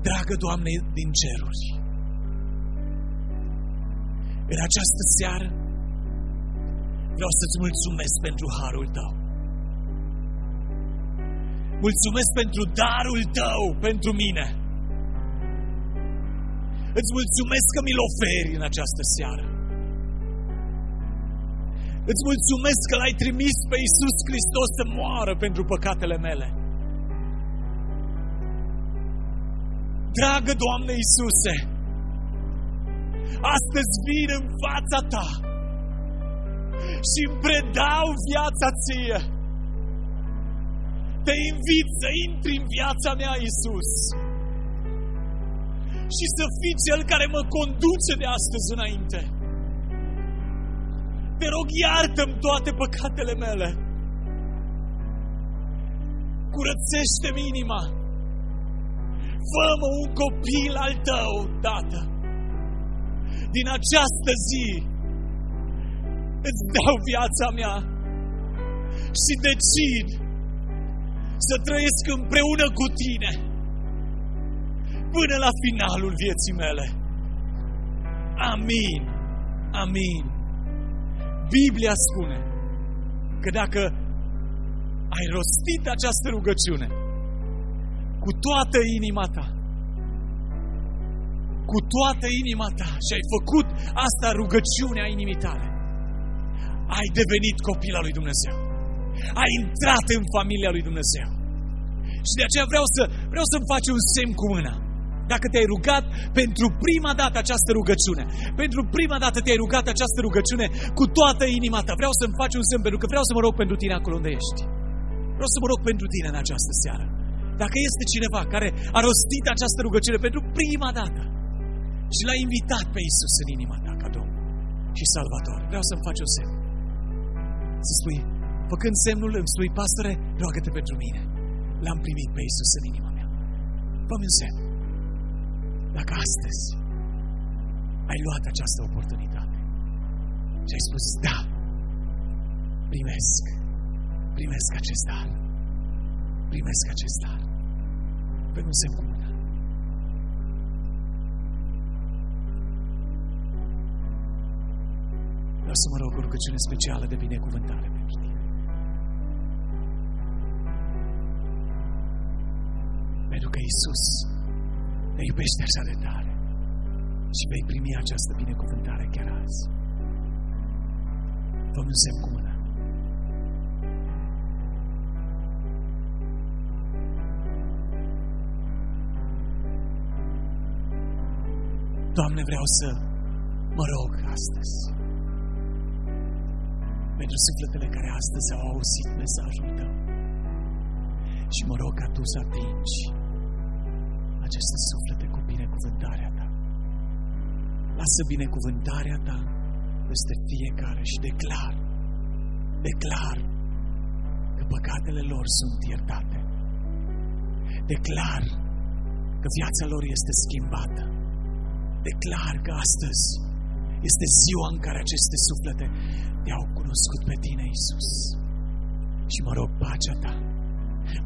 Dragă Doamne din ceruri, în această seară vreau să-ți mulțumesc pentru harul Tău. Mulțumesc pentru darul Tău pentru mine. Îți mulțumesc că mi-l oferi în această seară. Îți mulțumesc că l-ai trimis pe Iisus Hristos să moară pentru păcatele mele. Dragă Doamne Iisuse, astăzi vin în fața Ta și îmi predau viața Ție. Te invit să intri în viața mea, Iisus, și să fii Cel care mă conduce de astăzi înainte. Te rog, iartă-mi toate păcatele mele. Curățește-mi inima. Fă-mă un copil al tău, Tată. Din această zi îți dau viața mea și decid să trăiesc împreună cu tine până la finalul vieții mele. Amin. Amin. Biblia spune că dacă ai rostit această rugăciune cu toată inima ta, cu toată inima ta și ai făcut asta rugăciunea inimii tale, ai devenit copil al lui Dumnezeu. Ai intrat în familia lui Dumnezeu. Și de aceea vreau să vreau să-mi faci un semn cu mâna. Dacă te-ai rugat pentru prima dată această rugăciune, pentru prima dată te-ai rugat această rugăciune cu toată inima ta, vreau să-mi faci un semn, pentru că vreau să mă rog pentru tine acolo unde ești. Vreau să mă rog pentru tine în această seară. Dacă este cineva care a rostit această rugăciune pentru prima dată și l-a invitat pe Isus în inima ta ca Domn și Salvator, vreau să-mi faci un semn. Să spui, făcând semnul, îmi spui, pastore, roagă-te pentru mine. L-am primit pe Isus în inima mea. fă un semn. Dacă astăzi ai luat această oportunitate și ai spus, da, primesc, primesc acest dar, primesc acest dar. Fă un semn cu mâna. Vreau să mă rog o rugăciune specială de binecuvântare pentru tine. Pentru că Isus te iubește așa de tare și vei primi această binecuvântare chiar azi. Fă un semn cu mâna. Doamne, vreau să mă rog astăzi pentru sufletele care astăzi au auzit mesajul Tău. Și mă rog ca Tu să atingi aceste suflete cu binecuvântarea Ta. Lasă binecuvântarea Ta peste fiecare și declar, declar că păcatele lor sunt iertate. Declar că viața lor este schimbată. Declar că astăzi este ziua în care aceste suflete te-au cunoscut pe tine, Isus. Și mă rog pacea ta,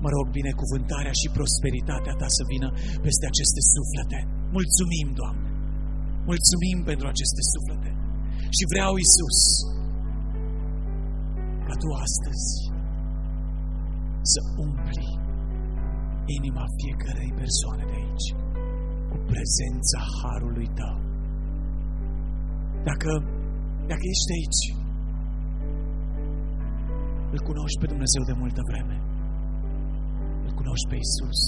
mă rog binecuvântarea și prosperitatea ta să vină peste aceste suflete. Mulțumim, Doamne! Mulțumim pentru aceste suflete. Și vreau, Isus, ca Tu astăzi să umpli inima fiecarei persoane de aici cu prezența Harului Tău. Dacă, dacă ești aici îl cunoști pe Dumnezeu de multă vreme. Îl cunoști pe Isus.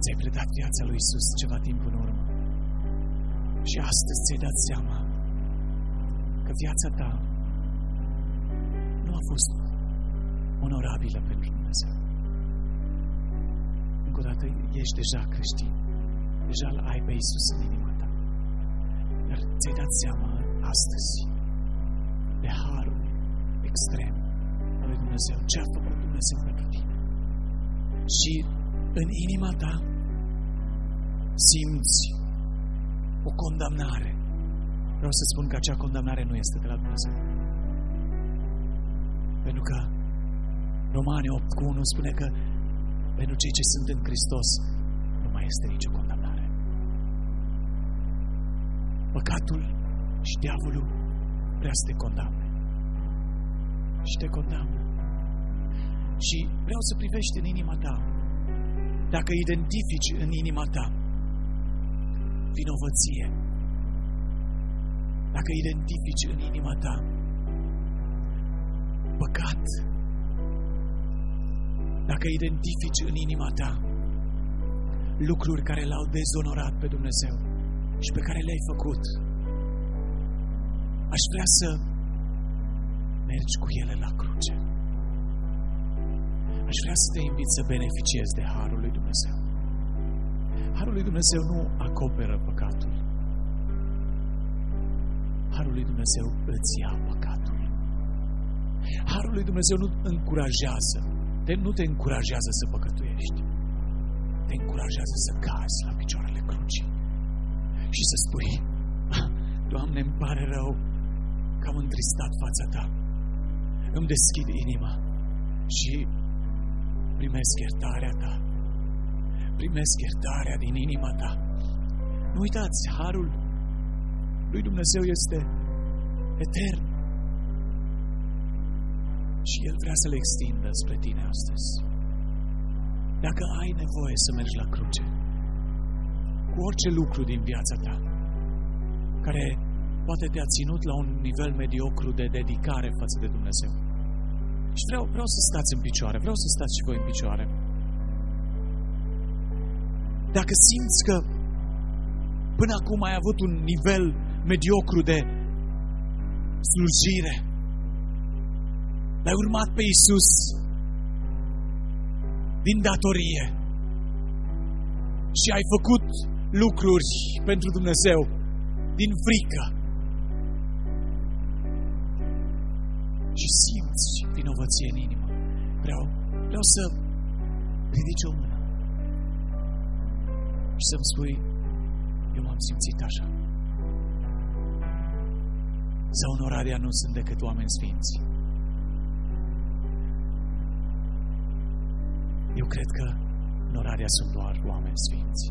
Ți-ai predat viața lui Isus ceva timp în urmă. Și astăzi ți-ai dat seama că viața ta nu a fost onorabilă pentru Dumnezeu. Încă o dată, ești deja creștin. Deja îl ai pe Isus în inima ta. Dar ți-ai dat seama astăzi de harul extrem al lui Dumnezeu. Ce a făcut Dumnezeu pentru tine? Și în inima ta simți o condamnare. Vreau să spun că acea condamnare nu este de la Dumnezeu. Pentru că Romane 8 cu 1 spune că pentru cei ce sunt în Hristos nu mai este nicio condamnare. Păcatul și diavolul vrea să te condamne. Și te condamnă. Și vreau să privești în inima ta. Dacă identifici în inima ta vinovăție, dacă identifici în inima ta păcat, dacă identifici în inima ta lucruri care l-au dezonorat pe Dumnezeu și pe care le-ai făcut, aș vrea să mergi cu ele la cruce. Aș vrea să te invit să beneficiezi de Harul lui Dumnezeu. Harul lui Dumnezeu nu acoperă păcatul. Harul lui Dumnezeu îți ia păcatul. Harul lui Dumnezeu nu încurajează, te, nu te încurajează să păcătuiești. Te încurajează să cazi la picioarele crucii și să spui, Doamne, îmi pare rău că am întristat fața Ta. Îmi deschid inima și primesc iertarea Ta. Primesc iertarea din inima Ta. Nu uitați, Harul lui Dumnezeu este etern. Și El vrea să le extindă spre tine astăzi. Dacă ai nevoie să mergi la cruce, cu orice lucru din viața ta, care poate te-a ținut la un nivel mediocru de dedicare față de Dumnezeu. Și vreau, vreau să stați în picioare, vreau să stați și voi în picioare. Dacă simți că până acum ai avut un nivel mediocru de slujire, l-ai urmat pe Isus din datorie și ai făcut lucruri pentru Dumnezeu din frică și simți vinovăție în inimă. Vreau, vreau să ridici o mână și să-mi spui, eu m-am simțit așa. Sau în Oradea nu sunt decât oameni sfinți. Eu cred că în Oradea sunt doar oameni sfinți.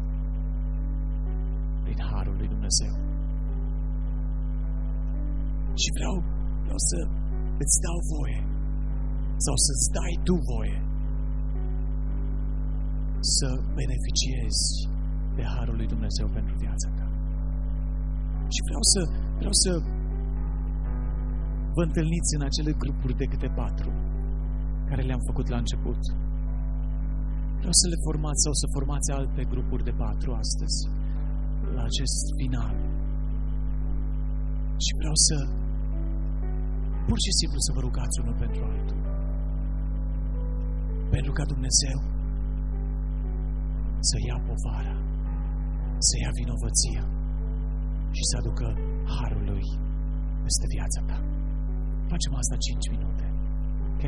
Prin Harul lui Dumnezeu. Și vreau, vreau să îți dau voie sau să-ți dai tu voie să beneficiezi de Harul lui Dumnezeu pentru viața ta. Și vreau să, vreau să vă întâlniți în acele grupuri de câte patru care le-am făcut la început. Vreau să le formați sau să formați alte grupuri de patru astăzi, la acest final. Și vreau să pur și simplu să vă rugați unul pentru altul. Pentru ca Dumnezeu să ia povara, să ia vinovăția și să aducă harul Lui peste viața ta. Facem asta 5 minute. Ok?